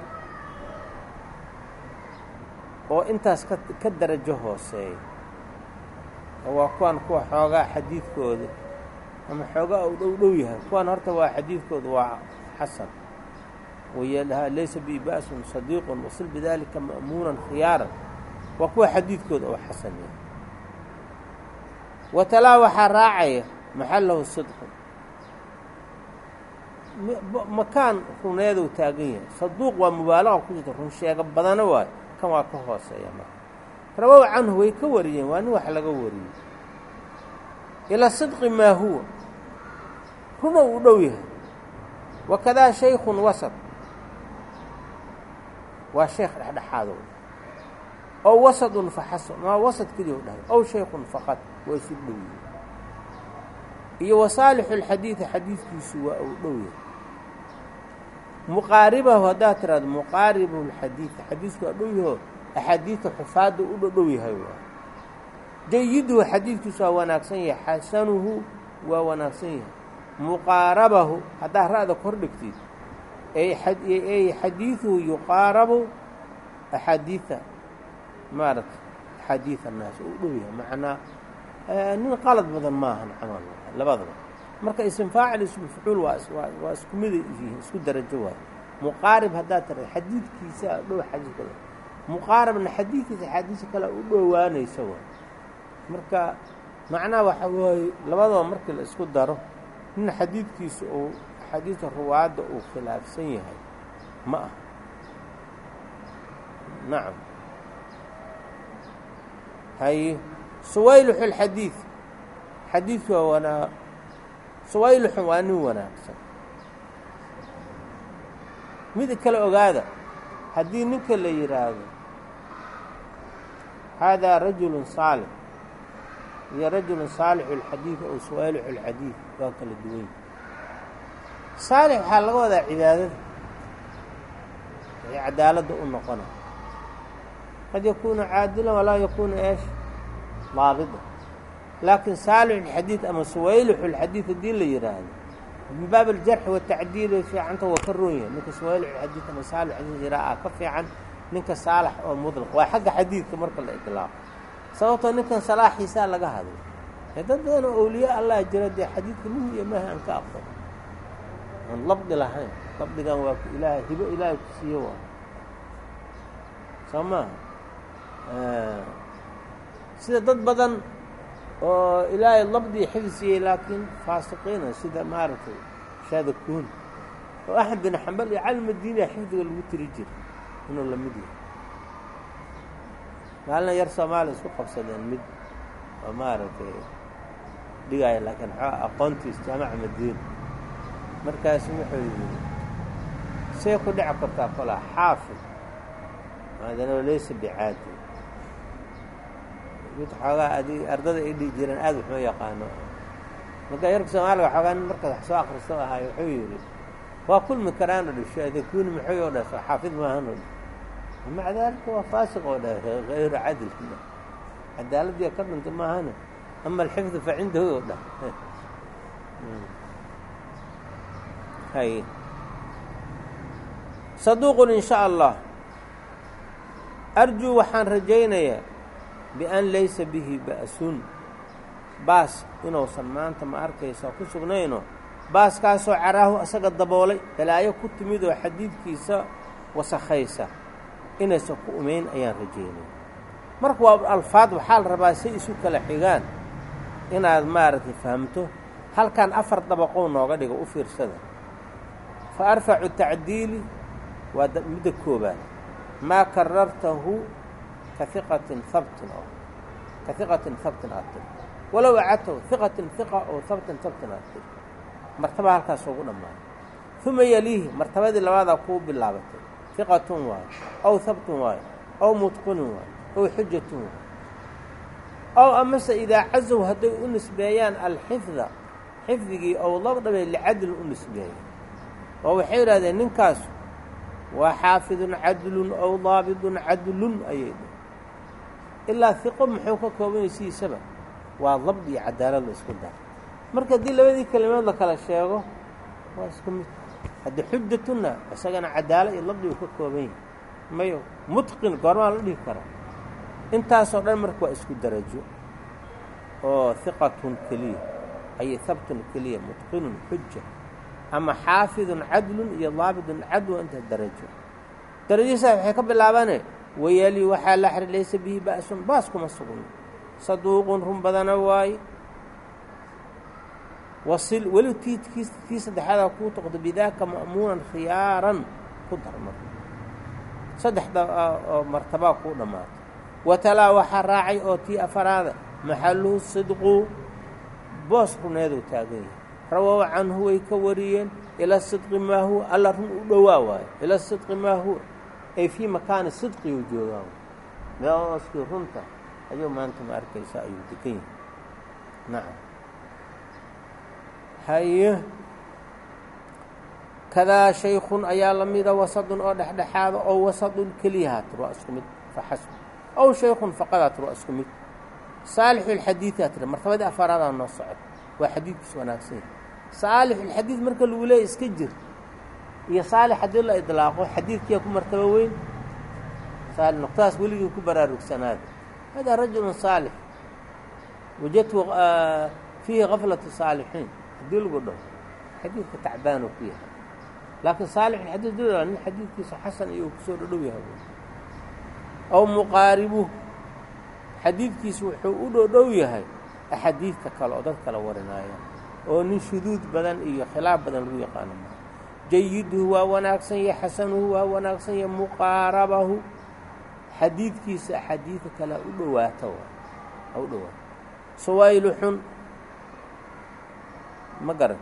oo intaas ka darajo hooseeya oo waa kuwan kuwa xoogaa xadiidkooda ama xoogaa uu dhow dhow yahay. Kuwan horta waa xadiidkooda waa xasan. Wayelhaa laysa bi ba'sun sadiiqun wasil bidaalika ma'muunan khiyaaran. Waa kuwa xadiidkooda oo xasan yahay. Watalaa waxaa raacaya maxallahu sidqu makaan runeedow taagan yahay. Saduuq waa mubaalaqa ku jirta. Run sheega badana waayo. Kan waa ka hooseeya marka. Rawow canhu way ka wariyeen. Waa nin wax laga wariyey ilaa sidqi maa huwa runa uu dhow yahay wakadaa shaykhun wasat waa sheekh dhexdhexaadow ow wasadun faxasan maa wasad keliya u dhahay ow shaykhun faqad waa isu dhow yahay iyo wasaalixu lxadiidi xadiidkiisu waa uu dhow yahay muqaaribahu haddaad tiraado muqaaribu lxadiidi xadiidku waa dhow yaho axaadiidta xufaadda u dhodhow yahay jayiduhu xadiidkiisu waa wanaagsan yahay xasanuhu waa wanaagsan yahay muqaarabahu haddaad ra'da kor dhigtid ey xadiiduhu yuqaarabu axaadiida maarata axaadiid annaas uu dhow yahay macnaa nin qalad badan maahan camal labadaba marka ismfaacil ismafcuul waa waa isku mida yihiin isku darajo waay muqaarib haddaad tira xadiidkiisa dhow xadiidkale muqaarabna xadiidkiisa axaadiisa kale u dhowaanaysa waay marka macnaha waxa waaye labadaba markii la isku daro nin xadiidkiisa uu axaadiista ruwaadda uu khilaafsan yahay ma ah nacam haye suwayluxu lxadiid xadiidku waa wanaa suwayluxun waa nin wanaagsan. Mid kale ogaada haddii ninka la yidhaahdo haadaa rajulun saalix iyo rajulun saalixu اlxadiid ou suwayluxu اlxadiid waa kala duwan saalix waxaa laga wadaa cibaadada ay cadaaladda u noqona qad yakuunu caadilan walaa yakuunu eesh daabida laakiin saalixu اlxadiid ama suwayluxu اlxadiid haddii la yidhaahdo min baab aljarxi watacdiil way fiicanta waa ka roon yahay ninka suwayluxu xadiid ama saalix xadiid yiraa ka fiican ninka saalax oo mudlaq waa xagga xadiidka marka la idlaaqo sababtoo ninkan salaaxiisaa laga hadlay. Ee dad badan oo awliya allah jira dee xadiidka muhi iyo maaha aan ka aqoon. Aan labdi lahayn. Labdigan waa ilaahay hibo ilaahay ku siiye waa. Soo maaha sida dad badan oo ilaahay labdii xifdisiyey laakiin faasiqiina sida maaragtay shaadakuun oo axmed bin xambal iyo calimaddiiniya xifdiga lagu tiri jira inuu la mid yahay maalina yar soomaaliya isku qabsadeen mid oo maaragtay dhigaya laakiin xoo aqoontiis jaamaca madiina markaasu wuxuu yidhi see ku dhici kartaa kolaa xaafid maadana laysa bicaadi. Mid xoogaa adi ardada ay dhihi jireen aad waxma yaqaano. Marka yarka soomaaliga xoogaa nin markaas wax soo akristo ahaay wuxuu yidhi waa kulmi karaano dhisho adekuuni maxoy oo dhah soo xaafid maahanoo maca daalika waa faasiq oo dhah hayru cadl. Cadaaladdiia ka dhunta maahane. Ama alxifdu fa cindahu oo dhah hay. Saduuqun in sha allah. Arjuu waxaan rajaynayaa bian laysa bihi ba'sun. Baas inuusan maanta ma arkaysa ku sugnayno. Baaskaasoo caraahu asaga daboolay balaayo ku timid oo xadiidkiisa wasakhaysa inaysan ku umayn ayaan rajaynay marka waa alfaad waxaa la rabaa say isu kala xigaan inaad maaragtay fahamto halkan afar dabaqow nooga dhiga u fiirsada. Fa arfacu tacdiili waa midda koobaad maa karartahu ka iqatin habtin oo ka iqatin habtin aad tiri walow acadtahu iqatin iqa oo habtin habtin aad tiri martaba halkaas ugu dhammaaday uma yaliihi martabadii labaadaa kuu bilaabatay iqatun waayo ow habtun waayo ow mutqinin waayo ow xujatun waayo ow amase idaa cazow hadday u nisbeeyaan alxifda xifdigii ow labdhabay licadlin u nisbeeyeen oo waxay yidhahdeen ninkaasu waa xaafidun cadlun ow daabidun cadlun ayay dheh ilaa hiqo muxuu ka kooban yahay sidiisaba waa dabd iyo cadaalad la isku dara marka haddii labadii kelimaod la kala sheego waa haddii xujatuna isagana cadaalo iyo labdi uu ka kooban yahay mayo mutqin goormaa la dhihi karaa intaasoo dhan marka waa isku darajo oo hiqatun keliya ay habtun keliya mutqinun xuja ama xaafidun cadlun iyo daabidun cadwa inta darajo. Darajadiisaas waxay ka bilaabane wayali waxaa la xiri laysa bihi ba'sun baas kuma sugno saduuqun run badana waaye wasil weli tii tii saddexaadaa kuu toqdo bidaaka ma'muunan khiyaaran ku darmar saddexda oo martabaa kuu dhammaatay watalaa waxaa raacay oo tii afaraada maxaluhu sidqu boos runeeduu taagan yahay rawow canhu way ka wariyeen ila sidqi maa huwa alla run u dhowaa waayo ila sidqi maa huwa ay fii makaani sidqiyuu joogaa meoskii runta ayuu maanta ma arkaysa ayuu degan yahay. Nacam haye. Kadaa shaykun ayaa la mida wasadun oo dhexdhexaada oo wasadun keliyahaa tir isku mid faxasb ow shaykun faqadaa tir isku mid. Saalixulxadiidaa tiri martabadii afaaraadaa noo socod waa xadiidkiis wanaagsan saalixulxadiid marka lagu leeya iska jir iyo saalix haddii la idlaaqo xadiidkiyaa ku martabo weyn saali noqtadaas weligii ku baraarugsanaada hada rajulun saalix wajadtu fiihi kaflatu saalixiin haddii lagu dhaho xadiidka tacbaanuu ku yahay laakiin saalixulxadiid dula nin xadiidkiisa xasan iyo uu dhodhow yahay aw muqaaribuh xadiidkiisu wuxuu u dhodhow yahay axaadiidta kale oo dad kala warinaya oo nin shuduud badan iyo khilaaf badan lagu yaqaano maa jayiduhu waa wanaagsan yahe xasanuhu waa wanaagsan yahe muqaarabahu xadiidkiisa axaadiida kale u dhowaato ha u dhowaato sawaa'ilu xun ma garat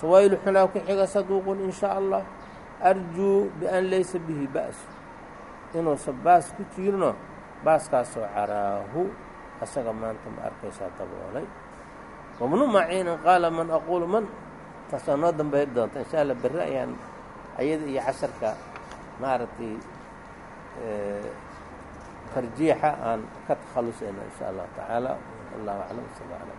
sawaa'ilu xunaa ku xiga saduuqun in shaa allah arjuu bian laysa bihi ba'su. Inuusan baas ku jiirno baaskaasoo caraahu asaga maanta ma arkaysaa daboolay. Wabnu maciinin qaala man aquulu man? Taasoo noo dambay doonta insha allah berre ayaan ayada iyo casharka maaragtay tarjiixa aan ka takhalusayna insha allahu tacaala wallahu aclam sal ala